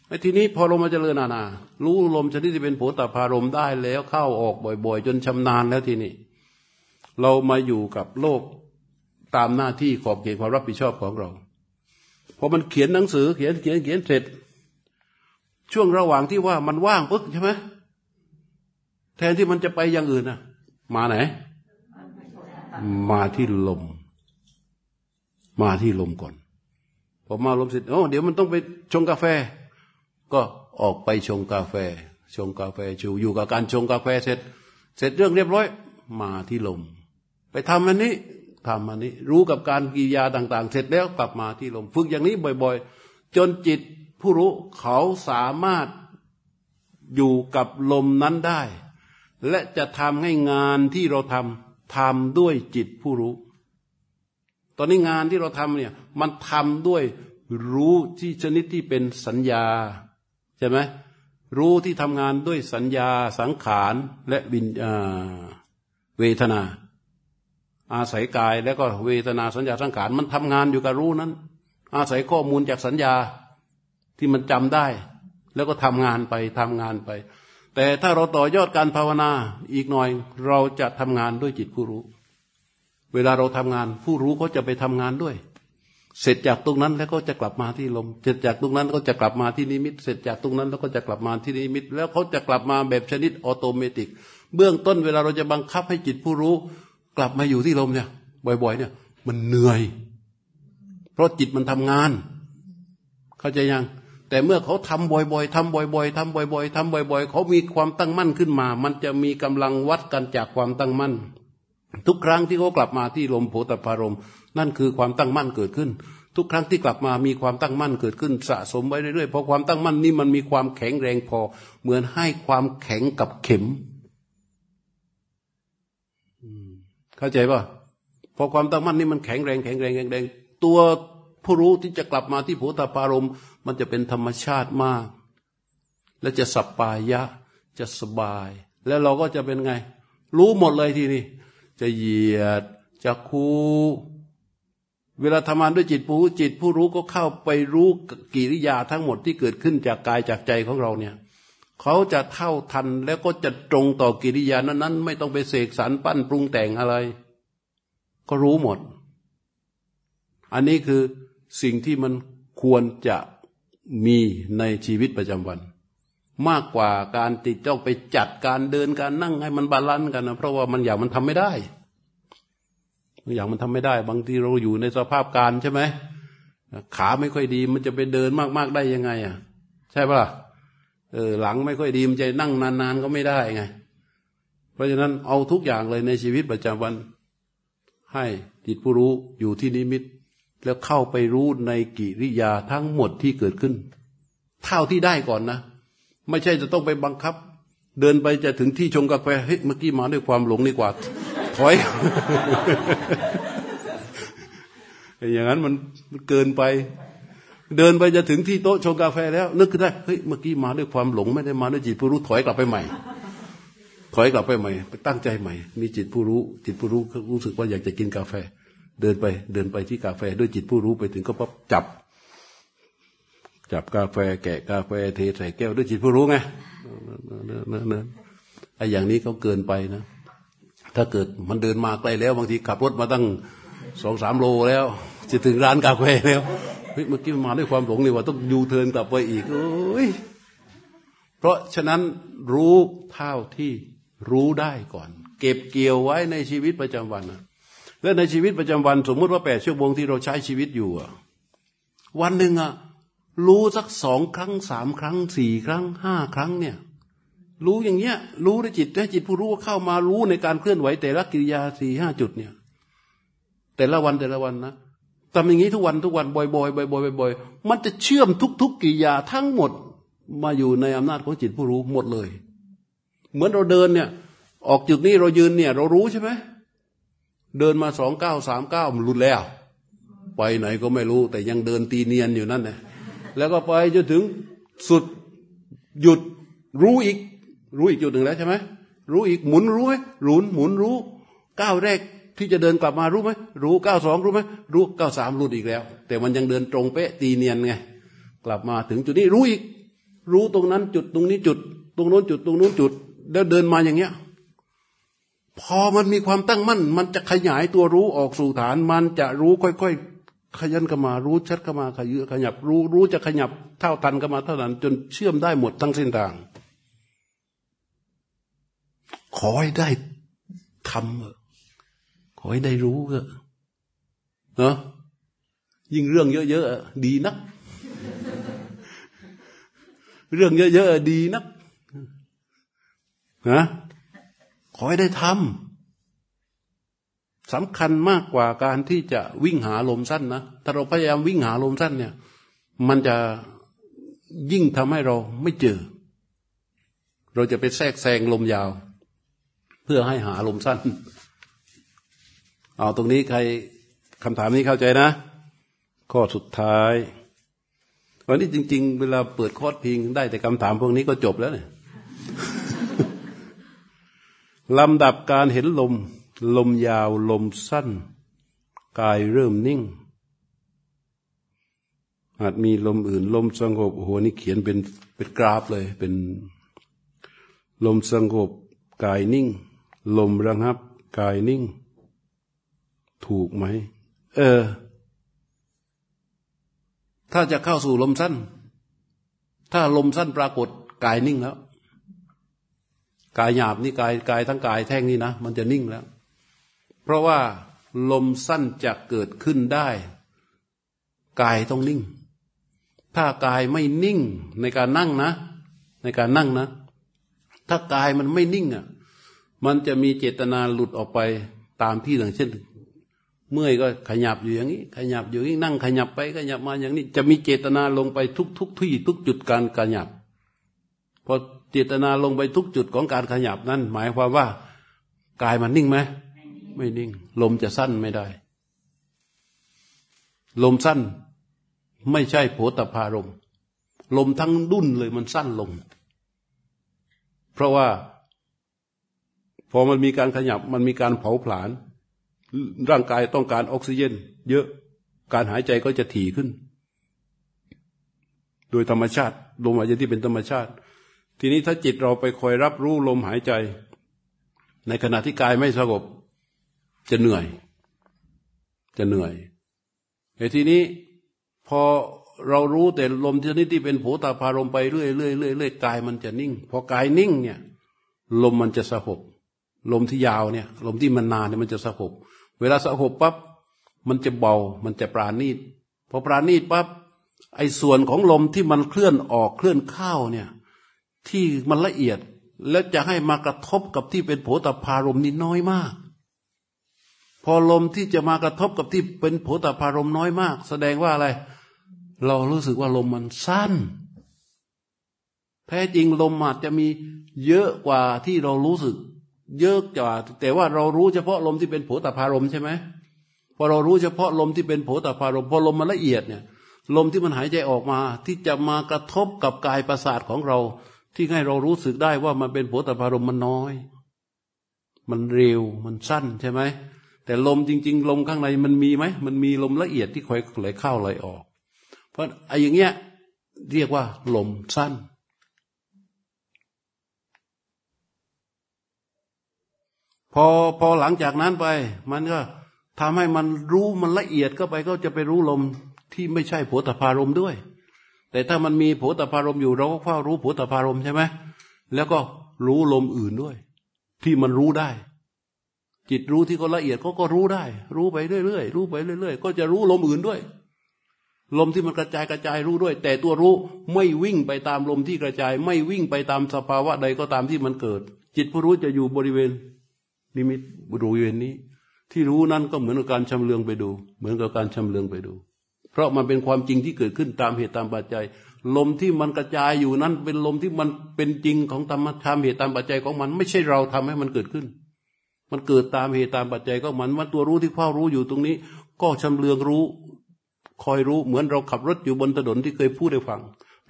ไอ้ทีนี้พอลมมาเจริญนานารู้ลมชนิดที่เป็นโผตพารมได้แล้วเข้าออกบ่อย ๆ จนชำนาญแล้วทีนี้เรามาอยู่กับโลกตามหน้าที่ขอบเขตความรับผิดชอบของเราพอมันเขียนหนังสือเขียนเขียนเขียนเสร็จ ช่วงระหว่างที่ว่ามันว่างปึ๊กใช่ไหมแทนที่มันจะไปอย่างอื่นนะ มาไหน มาที่ลม มาที่ลมก่อนพอมาลมเสร็จโอ้เดี๋ยวมันต้องไปชงกาแฟ ก็ออกไปชงกาแฟ ชงกาแฟชูอยู่กับการชงกาแฟเสร็จ เสร็จเรื่องเรียบร้อย มาที่ลม ไปทำอันนี้ทำอันนี้ รู้กับการกิริยาต่าง ๆ เสร็จแล้วกลับมาที่ลม ฝึกอย่างนี้บ่อย ๆ จนจิตผู้รู้เขาสามารถอยู่กับลมนั้นได้ และจะทำให้งานที่เราทำทำด้วยจิตผู้รู้ ตอนนี้งานที่เราทำเนี่ยมันทำด้วยรู้ที่ชนิดที่เป็นสัญญาใช่ไหมรู้ที่ทำงานด้วยสัญญาสังขารและวิญเวทนา อาศัยกายแล้วก็เวทนาสัญญาสังขารมันทำงานอยู่กับรู้นั้น อาศัยข้อมูลจากสัญญาที่มันจำได้ แล้วก็ทำงานไปทำงานไป แต่ถ้าเราต่อยอดการภาวนาอีกหน่อยเราจะทำงานด้วยจิตผู้รู้ เวลาเราทำงาน ผู้รู้ก็จะไปทำงานด้วย เสร็จจากตรงนั้นแล้วก็จะกลับมาที่ลม เสร็จจากตรงนั้นก็จะกลับมาที่นิมิต เสร็จจากตรงนั้นแล้วก็จะกลับมาที่นิมิต แล้วเขาจะกลับมาแบบชนิด automatic เบื้องต้นเวลาเราจะบังคับให้จิตผู้รู้ กลับมาอยู่ที่ลมเนี่ย บ่อย ๆ เนี่ย มันเหนื่อย เพราะจิตมันทำงาน เข้าใจยัง แต่เมื่อเขาทำบ่อยๆทำบ่อยๆทำบ่อยๆทำบ่อย ๆ เขามีความตั้งมั่นขึ้นมา มันจะมีกำลังวัดกันจากความตั้งมั่น ทุกครั้งที่เขากลับมาที่ลมโพธพารมนั่นคือความตั้งมั่นเกิดขึ้น ทุกครั้งที่กลับมามีความตั้งมั่นเกิดขึ้นสะสมไว้เรื่อยๆเพราะความตั้งมั่นนี่มันมีความแข็งแรงพอ เหมือนให้ความแข็งกับเข็มเข้าใจป่ะพอความตั้งมั่นนี่มันแข็งแรงแข็งแรงแข็งแรงตัว ผู้รู้ที่จะกลับมาที่โพธพารมมันจะเป็นธรรมชาติมาก และจะสัปปายะจะสบาย แล้วเราก็จะเป็นไง รู้หมดเลยทีนี้จะเหยียดจะคูเวลาทำงานด้วยจิตผู้จิตผู้รู้ก็เข้าไปรู้กิริยาทั้งหมดที่เกิดขึ้นจากกายจากใจของเราเนี่ยเขาจะเท่าทันแล้วก็จะตรงต่อกิริยานั้นๆ ไม่ต้องไปเสกสรรปั้นปรุงแต่งอะไร ก็รู้หมด อันนี้คือ สิ่งที่มันควรจะมีในชีวิตประจำวัน มากกว่าการติดจ้องไปจัดการเดินการนั่งให้มัน balance กันนะเพราะว่ามันอย่างมันทำไม่ได้บางอย่างมันทำไม่ได้ บางทีเราอยู่ในสภาพการใช่ไหมขาไม่ค่อยดีมันจะไปเดินมากๆได้ยังไง อะ ใช่ปะ่ะเออหลังไม่ค่อยดีมันจะนั่งนานๆก็ไม่ได้ไง เพราะฉะนั้นเอาทุกอย่างเลยในชีวิตประจำวัน ให้จิตผู้รู้อยู่ที่นิมิต แล้วเข้าไปรู้ในกิริยาทั้งหมดที่เกิดขึ้น เท่าที่ได้ก่อนนะ ไม่ใช่จะต้องไปบังคับ เดินไปจะถึงที่ชงกาแฟเฮ้ยเมื่อกี้มาด้วยความหลงนี่กว่า ถอย อย่างนั้นมันเกินไป เดินไปจะถึงที่โต๊ะชงกาแฟแล้ว นึกขึ้นได้เฮ้ยเมื่อกี้มาด้วยความหลงไม่ได้มาด้วยจิตผู้รู้ถอยกลับไปใหม่ ถอยกลับไปใหม่ ไปตั้งใจใหม่ มีจิตผู้รู้ จิตผู้รู้รู้สึกว่าอยากจะกินกาแฟ เดินไปเดินไปที่กาแฟด้วยจิตผู้รู้ไปถึงก็ปั๊บจับ จับกาแฟแกะกาแฟเทใส่แก้วด้วยจิตผู้รู้ไงนั่นไอ้อย่างนี้เขาเกินไปนะ ถ้าเกิดมันเดินมาไกลแล้ว บางทีขับรถมาตั้งสองสามโลแล้ว จะถึงร้านกาแฟแล้วเฮ้ยเมื่อกี้มาด้วยความหลงเลยว่าต้องยูเทิร์นกลับไปอีกโอ้ยเพราะฉะนั้นรู้เท่าที่รู้ได้ก่อน เก็บเกี่ยวไว้ในชีวิตประจำวันนะ และในชีวิตประจำวันสมมุติว่าแปดชั่วโมงที่เราใช้ชีวิตอยู่วันหนึ่งอะรู้สักสองครั้งสามครั้งสี่ครั้งห้าครั้งเนี่ย รู้อย่างเงี้ย รู้ในจิตให้จิตผู้รู้เข้ามารู้ในการเคลื่อนไหว แต่ละกิริยาสี่ห้าจุดเนี่ย แต่ละวันแต่ละวันนะทำอย่างนี้ทุกวันทุกวันบ่อยๆบ่อยๆบ่อยๆมันจะเชื่อมทุก ๆกิริยาทั้งหมดมาอยู่ในอำนาจของจิตผู้รู้หมดเลย เหมือนเราเดินเนี่ย ออกจุดนี้เรายืนเนี่ย เรารู้ใช่ไหม เดินมาสองเก้าสามเก้ามันหลุดแล้ว ไปไหนก็ไม่รู้ แต่ยังเดินตีเนียนอยู่นั่นแหละแล้วก็ไปจนถึงสุดหยุดรู้อีก รู้อีกจุดหนึ่งแล้วใช่ไหมรู้อีกหมุนรู้ไหมหลุนหมุนรู้ก้าวแรกที่จะเดินกลับมารู้ไหมรู้ก้าวสองรู้ไหมรู้ก้าวสามรู้อีกแล้ว แต่มันยังเดินตรงเป๊ะตีเนียนไงกลับมาถึงจุดนี้รู้อีก รู้ตรงนั้นจุดตรงนี้จุด ตรงโน้นจุดตรงโน้นจุด แล้วเดินมาอย่างเงี้ย พอมันมีความตั้งมั่น มันจะขยายตัวรู้ออกสู่ฐาน มันจะรู้ค่อยๆ ขยันกันมารู้ชัดกันมาขยือขยับรู้รู้จะขยับเท่าทันกันมาเท่านั้นจนเชื่อมได้หมดทั้งเส้นทาง ขอให้ได้ทำขอให้ได้รู้เเนาะยิ่งเรื่องเยอะๆดีนัก เรื่องเยอะๆดีนักนะ ขอให้ได้ทำสำคัญมากกว่าการที่จะวิ่งหาลมสั้นนะถ้าเราพยายามวิ่งหาลมสั้นเนี่ย มันจะยิ่งทำให้เราไม่เจอ เราจะไปแทรกแซงลมยาว เพื่อให้หาลมสั้น เอาตรงนี้ใครคำถามนี้เข้าใจนะ ข้อสุดท้ายวันนี้จริง ๆ เวลาเปิดคอร์สพิงได้แต่คำถามพวกนี้ก็จบแล้วเนี่ย ลำดับการเห็นลม ลมยาวลมสั้น กายเริ่มนิ่ง อาจมีลมอื่น ลมสงบโอ้โหนี่เขียนเป็นเป็นกราฟเลย เป็นลมสงบกายนิ่ง ลมระงับ กายนิ่ง ถูกไหม เออ ถ้าจะเข้าสู่ลมสั้น ถ้าลมสั้นปรากฏกายนิ่งแล้ว กายหยาบนี่กายกายทั้งกายแท่งนี่นะ มันจะนิ่งแล้ว เพราะว่าลมสั้นจะเกิดขึ้นได้ กายต้องนิ่ง ถ้ากายไม่นิ่งในการนั่งนะ ในการนั่งนะ ถ้ากายมันไม่นิ่งอะมันจะมีเจตนาหลุดออกไปตามที่อย่างเช่น เมื่อยก็ขยับอยู่อย่างนี้ ขยับอยู่อย่างนี้นั่งขยับไปขยับมาอย่างนี้ จะมีเจตนาลงไปทุกทุกที่ทุกจุดการขยับพอ เจตนาลงไปทุกจุดของการขยับนั้น หมายความว่ากายมันนิ่งไหมไม่นิ่ง ลมจะสั้นไม่ได้ ลมสั้น ไม่ใช่โผตพารมลมทั้งดุนเลยมันสั้นลง เพราะว่า พอมันมีการขยับมันมีการเผาผลาญร่างกายต้องการออกซิเจน เยอะการหายใจก็จะถี่ขึ้น โดยธรรมชาติลมหายใจที่เป็นธรรมชาติ ทีนี้ถ้าจิตเราไปคอยรับรู้ลมหายใจ ในขณะที่กายไม่สงบ จะเหนื่อย จะเหนื่อยแต่ทีนี้พอเรารู้แต่ลมชนิดที่เป็นโผตาพารมไปเรื่อยเรื่อยเรื่อยเรื่อยกายมันจะนิ่ง พอกายนิ่งเนี่ย ลมมันจะสงบลมที่ยาวเนี่ย ลมที่มันนานเนี่ยมันจะสงบเวลาสงบปั๊บมันจะเบา มันจะปราณีตพอปราณีตปั๊บไอ้ส่วนของลมที่มันเคลื่อนออกเคลื่อนเข้าเนี่ย ที่มันละเอียด แล้วจะให้มากระทบกับที่เป็นโผตพารมนี่น้อยมาก พอลมที่จะมากระทบกับที่เป็นโผตพารมน้อยมาก แสดงว่าอะไร เรารู้สึกว่าลมมันสั้น แท้จริงลมอาจจะมีเยอะกว่าที่เรารู้สึก เยอะกว่า แต่ว่าเรารู้เฉพาะลมที่เป็นโผฏฐารมใช่ไหมพอเรารู้เฉพาะลมที่เป็นโผฏฐารมพอลมมันละเอียดเนี่ยลมที่มันหายใจออกมาที่จะมากระทบกับกายประสาทของเรา ที่ให้เรารู้สึกได้ว่ามันเป็นโผฏฐารมมันน้อย มันเร็วมันสั้นใช่ไหมแต่ลมจริง ๆ ลมข้างในมันมีไหมมันมีลมละเอียดที่คอยไหลเข้าไหลออก เพราะไอ้อย่างเงี้ยเรียกว่า ลมสั้น พอพอหลังจากนั้นไป มันก็ทำให้มันรู้มันละเอียดเข้าไปก็จะไปรู้ลมที่ไม่ใช่โผฏฐารมด้วย แต่ถ้ามันมีโผฏฐารมอยู่เราก็เฝ้ารู้โผฏฐารมใช่ไหมแล้วก็รู้ลมอื่นด้วย ที่มันรู้ได้ จิตรู้ที่ก็ละเอียดก็ก็รู้ได้ รู้ไปเรื่อยๆรู้ไปเรื่อยๆ ก็จะรู้ลมอื่นด้วย ลมที่มันกระจายกระจายรู้ด้วย แต่ตัวรู้ไม่วิ่งไปตามลมที่กระจาย ไม่วิ่งไปตามสภาวะใดก็ตามที่มันเกิด จิตผู้รู้จะอยู่บริเวณนิมิตบริเวณนี้ ที่รู้นั้นก็เหมือนกับการชำเลืองไปดู เหมือนกับการชำเลืองไปดู เพราะมันเป็นความจริงที่เกิดขึ้นตามเหตุตามปัจจัย ลมที่มันกระจายอยู่นั้น เป็นลมที่มันเป็นจริงของธรรมธรรมเหตุตามปัจจัยของมัน ไม่ใช่เราทำให้มันเกิดขึ้น มันเกิดตามเหตุตามปัจจัยก็มันว่าตัวรู้ที่เฝ้ารู้อยู่ตรงนี้ ก็ชำเลืองรู้คอยรู้เหมือนเราขับรถอยู่บนถนนที่เคยพูดให้ฟัง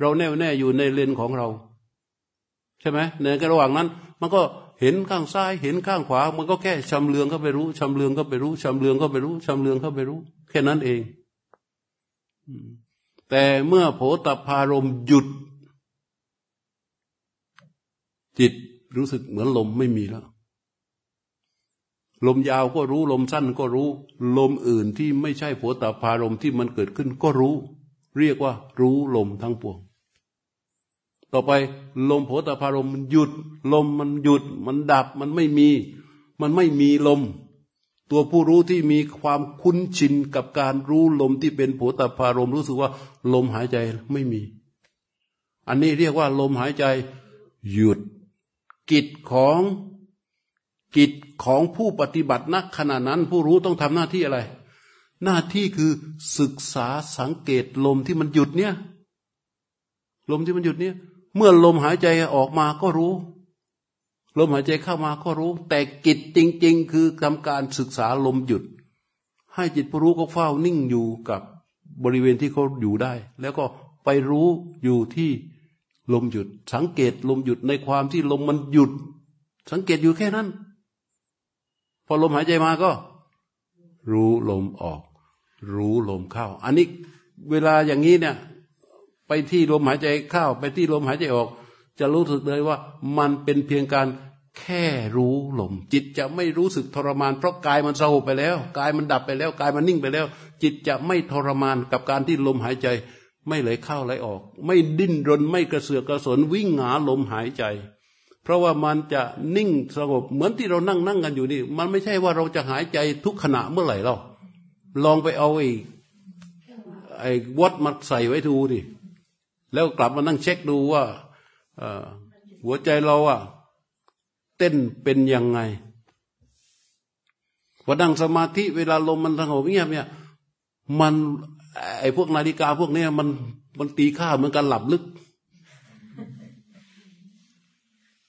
เราแน่วแน่อยู่ในเลนของเรา ใช่ไหมในระหว่างนั้น มันก็เห็นข้างซ้ายเห็นข้างขวา มันก็แค่ชำเลืองเข้าไปรู้ชำเลืองเข้าไปรู้ชำเลืองเข้าไปรู้ชำเลืองเข้าไปรู้ แค่นั้นเอง แต่เมื่อโผตพารมหยุด จิตรู้สึกเหมือนลมไม่มีแล้ว ลมยาวก็รู้ ลมสั้นก็รู้ ลมอื่นที่ไม่ใช่โผตพารมที่มันเกิดขึ้นก็รู้ เรียกว่า รู้ลมทั้งปวงต่อไปลมโผฏฐารมมันหยุด ลมมันหยุด มันดับมันไม่มี มันไม่มีลม ตัวผู้รู้ที่มีความคุ้นชินกับการรู้ลมที่เป็นโผฏฐารมรู้สึกว่าลมหายใจไม่มี อันนี้เรียกว่าลมหายใจหยุด กิจของกิจของผู้ปฏิบัตินักขณะนั้น ผู้รู้ต้องทำหน้าที่อะไร หน้าที่คือศึกษาสังเกตลมที่มันหยุดเนี่ย ลมที่มันหยุดเนี่ย เมื่อลมหายใจออกมาก็รู้ ลมหายใจเข้ามาก็รู้ แต่กิจจริง ๆ คือทำการศึกษาลมหยุด ให้จิตผู้รู้ก็เฝ้านิ่งอยู่กับบริเวณที่เขาอยู่ได้ แล้วก็ไปรู้อยู่ที่ลมหยุด สังเกตลมหยุดในความที่ลมมันหยุด สังเกตอยู่แค่นั้น พอลมหายใจมาก็ รู้ลมออก รู้ลมเข้า อันนี้เวลาอย่างนี้เนี่ย ไปที่ลมหายใจเข้า ไปที่ลมหายใจออก จะรู้สึกเลยว่ามันเป็นเพียงการแค่รู้ลม จิตจะไม่รู้สึกทรมาน เพราะกายมันสงบไปแล้ว กายมันดับไปแล้วกายมันนิ่งไปแล้ว จิตจะไม่ทรมานกับการที่ลมหายใจ ไม่ไหลเข้าไหลออก ไม่ดิ้นรนไม่กระเสือกกระสนวิ่งหาลมหายใจ เพราะว่ามันจะนิ่งสงบเหมือนที่เรานั่งนั่งกันอยู่นี่ มันไม่ใช่ว่าเราจะหายใจทุกขณะเมื่อไหร่เราลองไปเอาไอ้ไอ้วัดมาใส่ไว้ดูดิแล้วกลับมานั่งเช็คดูว่า หัวใจเราอะเต้นเป็นยังไงพอนั่งสมาธิเวลาลมมันสงบเงียบเนี่ย มันไอ้พวกนาฬิกาพวกนี้มันมันตีค่าเหมือนการหลับลึก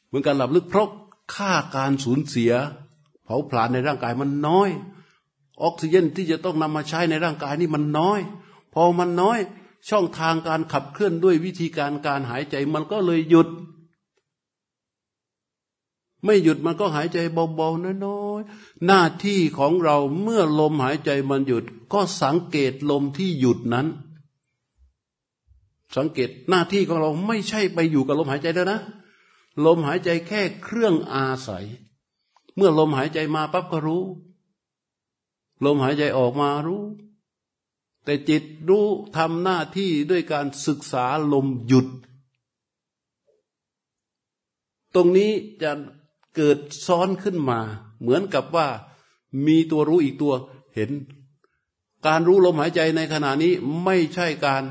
เหมือนการหลับลึกเพราะค่าการสูญเสีย เผาผลาญในร่างกายมันน้อย ออกซิเจนที่จะต้องนำมาใช้ในร่างกายนี่มันน้อย พอมันน้อย ช่องทางการขับเคลื่อนด้วยวิธีการการหายใจมันก็เลยหยุด ไม่หยุดมันก็หายใจเบาๆน้อยๆหน้าที่ของเราเมื่อลมหายใจมันหยุด ก็สังเกตลมที่หยุดนั้น สังเกตหน้าที่ของเราไม่ใช่ไปอยู่กับลมหายใจแล้วนะ ลมหายใจแค่เครื่องอาศัย เมื่อลมหายใจมาปั๊บก็รู้ ลมหายใจออกมารู้ แต่จิตรู้ทำหน้าที่ด้วยการศึกษาลมหยุด ตรงนี้จะเกิดซ้อนขึ้นมา เหมือนกับว่ามีตัวรู้อีกตัวเห็น การรู้ลมหายใจในขณะนี้ไม่ใช่การ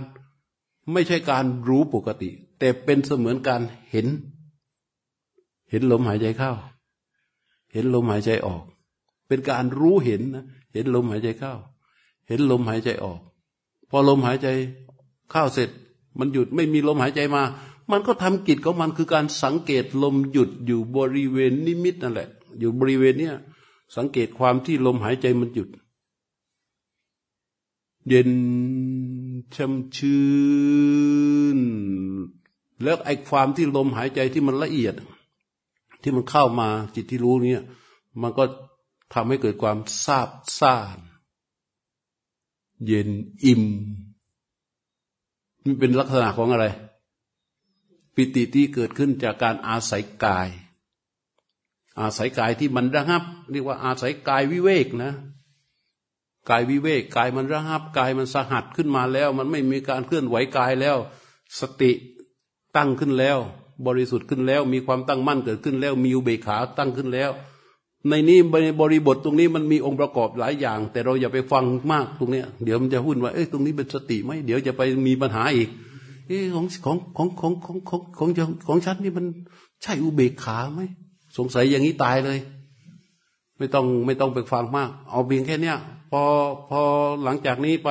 ไม่ใช่การรู้ปกติ แต่เป็นเสมือนการเห็น เห็นลมหายใจเข้า เห็นลมหายใจออก เป็นการรู้เห็นนะเห็นลมหายใจเข้า เห็นลมหายใจออก พอลมหายใจเข้าเสร็จ มันหยุดไม่มีลมหายใจมา มันก็ทำกิจของมันคือการสังเกตลมหยุดอยู่บริเวณนิมิตนั่นแหละ อยู่บริเวณเนี้ยสังเกตความที่ลมหายใจมันหยุด เย็นช่ำชื่น แล้วไอ้ความที่ลมหายใจที่มันละเอียด ที่มันเข้ามาจิตที่รู้เนี่ย มันก็ทำให้เกิดความซาบซ่าน เย็นอิ่ม มันเป็นลักษณะของอะไร ปิติที่เกิดขึ้นจากการอาศัยกาย อาศัยกายที่มันระงับ เรียกว่าอาศัยกายวิเวกนะกายวิเวกกายมันระงับกายมันสหัสขึ้นมาแล้ว มันไม่มีการเคลื่อนไหวกายแล้ว สติตั้งขึ้นแล้ว บริสุทธิ์ขึ้นแล้ว มีความตั้งมั่นเกิดขึ้นแล้ว มีอุเบกขาตั้งขึ้นแล้ว ในนี้ในบริบทตรงนี้มันมีองค์ประกอบหลายอย่าง แต่เราอย่าไปฟังมากตรงเนี้ย เดี๋ยวมันจะหุ้นว่าเอ้ยตรงนี้เป็นสติไหมเดี๋ยวจะไปมีปัญหาอีกเอ้ของของของของของของของของฉันนี่มันใช่อุเบกขาไหมสงสัยอย่างนี้ตายเลย ไม่ต้องไม่ต้องไปฟังมาก เอาเพียงแค่เนี้ยพอพอหลังจากนี้ไป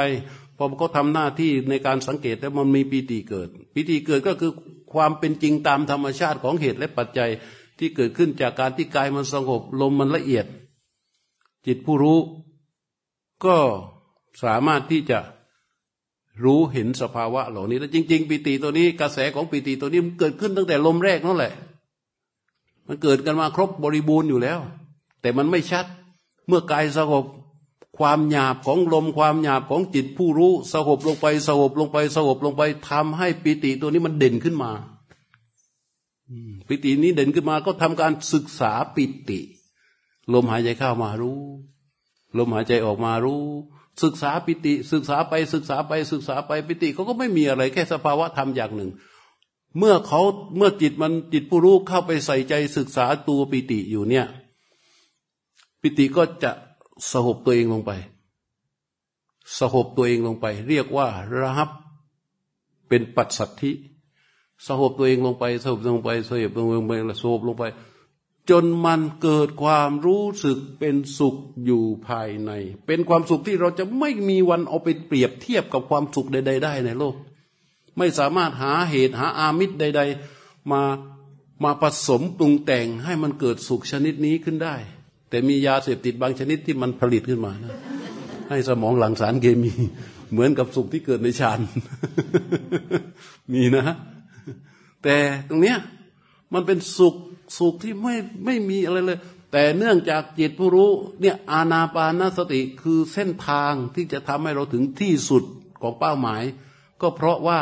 พอเขาทำหน้าที่ในการสังเกตแล้วมันมีปีติเกิดปีติเกิดก็คือความเป็นจริงตามธรรมชาติของเหตุและปัจจัย ที่เกิดขึ้นจากการที่กายมันสงบ ลมมันละเอียด จิตผู้รู้ ก็สามารถที่จะรู้เห็นสภาวะเหล่านี้ แล้วจริง ๆ ปิติตัวนี้กระแสของปิติตัวนี้มันเกิดขึ้นตั้งแต่ลมแรกนั่นแหละ มันเกิดกันมาครบบริบูรณ์อยู่แล้ว แต่มันไม่ชัดเมื่อกายสงบความหยาบของลมความหยาบของจิตผู้รู้สงบลงไปสงบลงไปสงบลงไปทำให้ปิติตัวนี้มันเด่นขึ้นมา ปิตินี้เด่นขึ้นมาก็ทำการศึกษาปิติ ลมหายใจเข้ามารู้ ลมหายใจออกมารู้ ศึกษาปิติ ศึกษาไปศึกษาไปศึกษาไปปิติเขาก็ไม่มีอะไรแค่สภาวะธรรมอย่างหนึ่ง เมื่อเขาเมื่อจิตมันจิตผู้รู้เข้าไปใส่ใจศึกษาตัวปิติอยู่เนี่ย ปิติก็จะสหบตัวเองลงไป สหบตัวเองลงไป เรียกว่ารับเป็นปัจสัทธิ สหบตัวเองลงไปสหบลงไปสหบลงไปสหบลงไป จนมันเกิดความรู้สึกเป็นสุขอยู่ภายใน เป็นความสุขที่เราจะไม่มีวันเอาไปเปรียบเทียบกับความสุขใด ๆ ได้ในโลก ไม่สามารถหาเหตุหาอามิตรใด ๆ มามาผสมปรุงแต่งให้มันเกิดสุขชนิดนี้ขึ้นได้ แต่มียาเสพติดบางชนิดที่มันผลิตขึ้นมานะให้สมองหลั่งสารเคมี เหมือนกับสุขที่เกิดในฌานมีนะ แต่ตรงเนี้ยมันเป็นสุขสุขที่ไม่ไม่มีอะไรเลย แต่เนื่องจากจิตผู้รู้เนี่ยอาณาปานสติคือเส้นทางที่จะทำให้เราถึงที่สุดของเป้าหมาย ก็เพราะว่า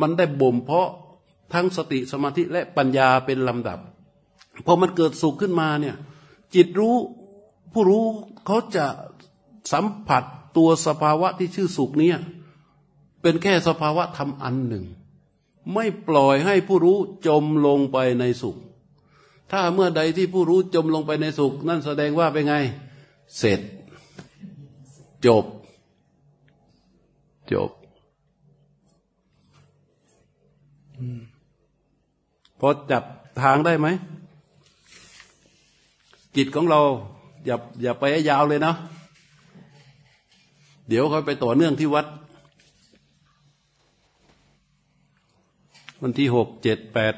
มันได้บ่มเพาะทั้งสติสมาธิและปัญญาเป็นลำดับพอมันเกิดสุขขึ้นมาเนี่ยจิตรู้ผู้รู้เขาจะสัมผัสตัวสภาวะที่ชื่อสุขเนี่ยเป็นแค่สภาวะธรรมอันหนึ่ง ไม่ปล่อยให้ผู้รู้จมลงไปในสุข ถ้าเมื่อใดที่ผู้รู้จมลงไปในสุข นั่นแสดงว่าเป็นไง เสร็จ จบ จบพอจับทางได้ไหม จิตของเรา อย่าอย่าไปยาวเลยนะ เดี๋ยวเขาไปต่อเนื่องที่วัด วันที่หกเจ็ดแปด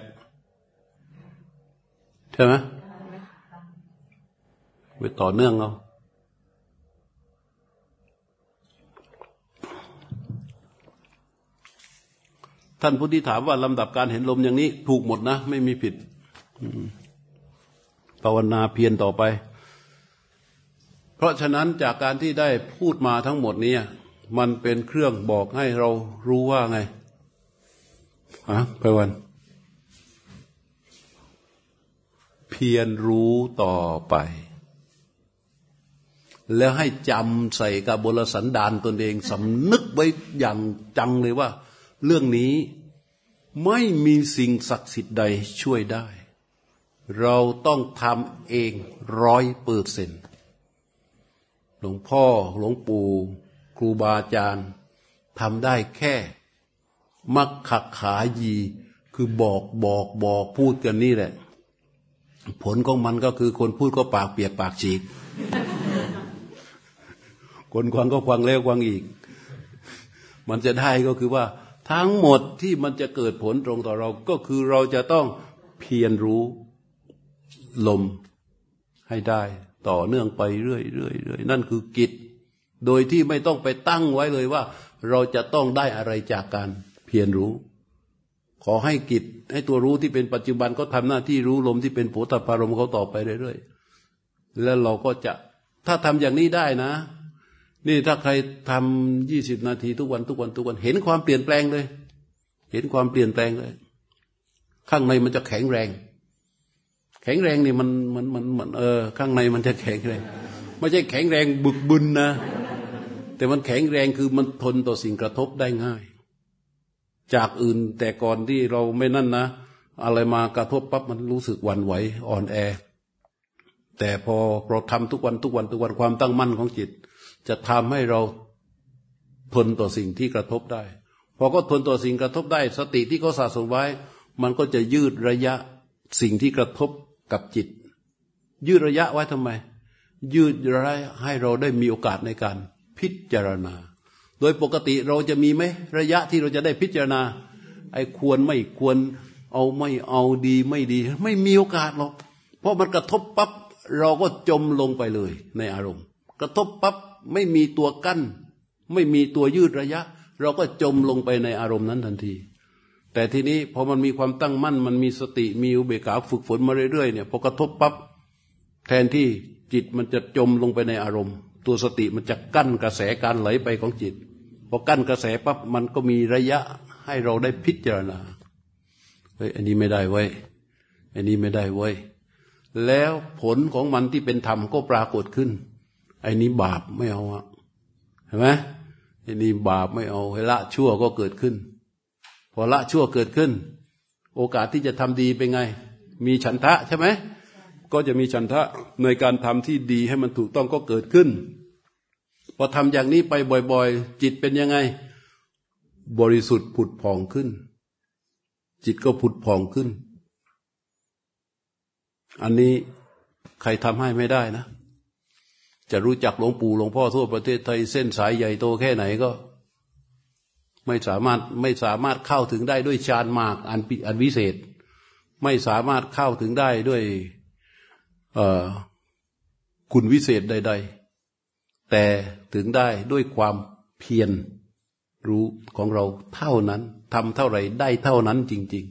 ใช่ไหมไปต่อเนื่องเอาท่านผู้ที่ถามว่าลำดับการเห็นลมอย่างนี้ ถูกหมดนะ ไม่มีผิดภาวนาเพียรต่อไป เพราะฉะนั้นจากการที่ได้พูดมาทั้งหมดนี้มันเป็นเครื่องบอกให้เรารู้ว่าไง อะไปวัน เพียรรู้ต่อไป แล้วให้จำใส่กับบรสันดานตนเองสำนึกไว้อย่างจังเลยว่า เรื่องนี้ไม่มีสิ่งศักดิ์สิทธิ์ใดช่วยได้ เราต้องทำเองร้อยเปอร์เซนหลวงพ่อหลวงปู่ ครูบาอาจารย์ทำได้แค่ มักขักขายี คือบอกบอกบอกพูดกันนี่แหละ ผลของมันก็คือคนพูดก็ปากเปียกปากฉีก คนควังก็ควังแล้วควังอีก มันจะได้ก็คือว่าทั้งหมดที่มันจะเกิดผลตรงต่อเราก็คือเราจะต้องเพียรรู้ลมให้ได้ ต่อเนื่องไปเรื่อยเรื่อยเรื่อยนั่นคือกิจ โดยที่ไม่ต้องไปตั้งไว้เลยว่า เราจะต้องได้อะไรจากการ เพียรรู้ ขอให้กิจให้ตัวรู้ที่เป็นปัจจุบันก็ทำหน้าที่รู้ลมที่เป็นโผฏฐารมเขาต่อไปเรื่อยๆแล้วเราก็จะถ้าทำอย่างนี้ได้นะ นี่ถ้าใครทำยี่สิบนาทีทุกวันทุกวันทุกวันเห็นความเปลี่ยนแปลงเลย เห็นความเปลี่ยนแปลงเลย ข้างในมันจะแข็งแรง แข็งแรงนี่มันมันมันมันเออ ข้างในมันจะแข็งแรงไม่ใช่แข็งแรงบึกบึนนะ แต่มันแข็งแรงคือมันทนต่อสิ่งกระทบได้ง่าย จากอื่นแต่ก่อนที่เราไม่นั่นนะ อะไรมากระทบปั๊บมันรู้สึกวันไหวอ่อนแอ แต่พอเราทำทุกวันทุกวันทุกวันความตั้งมั่นของจิต จะทำให้เราทนต่อสิ่งที่กระทบได้ พอก็ทนต่อสิ่งกระทบได้ สติที่เขาสะสมไว้ มันก็จะยืดระยะสิ่งที่กระทบกับจิต ยืดระยะไว้ทำไม ยืดระยะให้เราได้มีโอกาสในการพิจารณา ดยปกติเราจะมีไหมระยะที่เราจะได้พิจารณา ไอ้ควรไม่ควรเอาไม่เอาดีไม่ดี ไม่มีโอกาสหรอก เพราะมันกระทบปับ๊บเราก็จมลงไปเลยในอารมณ์ กระทบปับ๊บไม่มีตัวกั้น ไม่มีตัวยืดระยะ เราก็จมลงไปในอารมณ์นั้นทันที แต่ทีนี้พอมันมีความตั้งมั่น มันมีสติมีอุเบกขาฝึกฝนมาเรื่อยๆเนี่ยพอกระทบปับ๊บแทนที่จิตมันจะจมลงไปในอารมณ์ ตัวสติมันจะกั้นกระแสการไหลไปของจิต อกั้นกระแสปั๊บมันก็มีระยะให้เราได้พิจารณาเฮ้ยอันนี้ไม่ได้ไว้อันนี้ไม่ได้ไว้แล้วผลของมันที่เป็นธรรมก็ปรากฏขึ้นไอ้นี้บาปไม่เอาอะเห็นไหมไอ้นี้บาปไม่เอาละชั่วก็เกิดขึ้น พอละชั่วเกิดขึ้น โอกาสที่จะทำดีเป็นไง มีฉันทะใช่ไหมก็จะมีฉันทะในการทำที่ดีให้มันถูกต้องก็เกิดขึ้น พอทำอย่างนี้ไปบ่อยๆ จิตเป็นยังไง บริสุทธิ์ผุดผ่องขึ้น จิตก็ผุดผ่องขึ้น อันนี้ใครทำให้ไม่ได้นะ จะรู้จักหลวงปู่หลวงพ่อทั่วประเทศไทยเส้นสายใหญ่โตแค่ไหนก็ ไม่สามารถไม่สามารถเข้าถึงได้ด้วยฌานมากอันอันวิเศษ ไม่สามารถเข้าถึงได้ด้วยคุณวิเศษใด ๆ แต่ถึงได้ด้วยความเพียรรู้ของเราเท่านั้นทำเท่าไรได้เท่านั้นจริง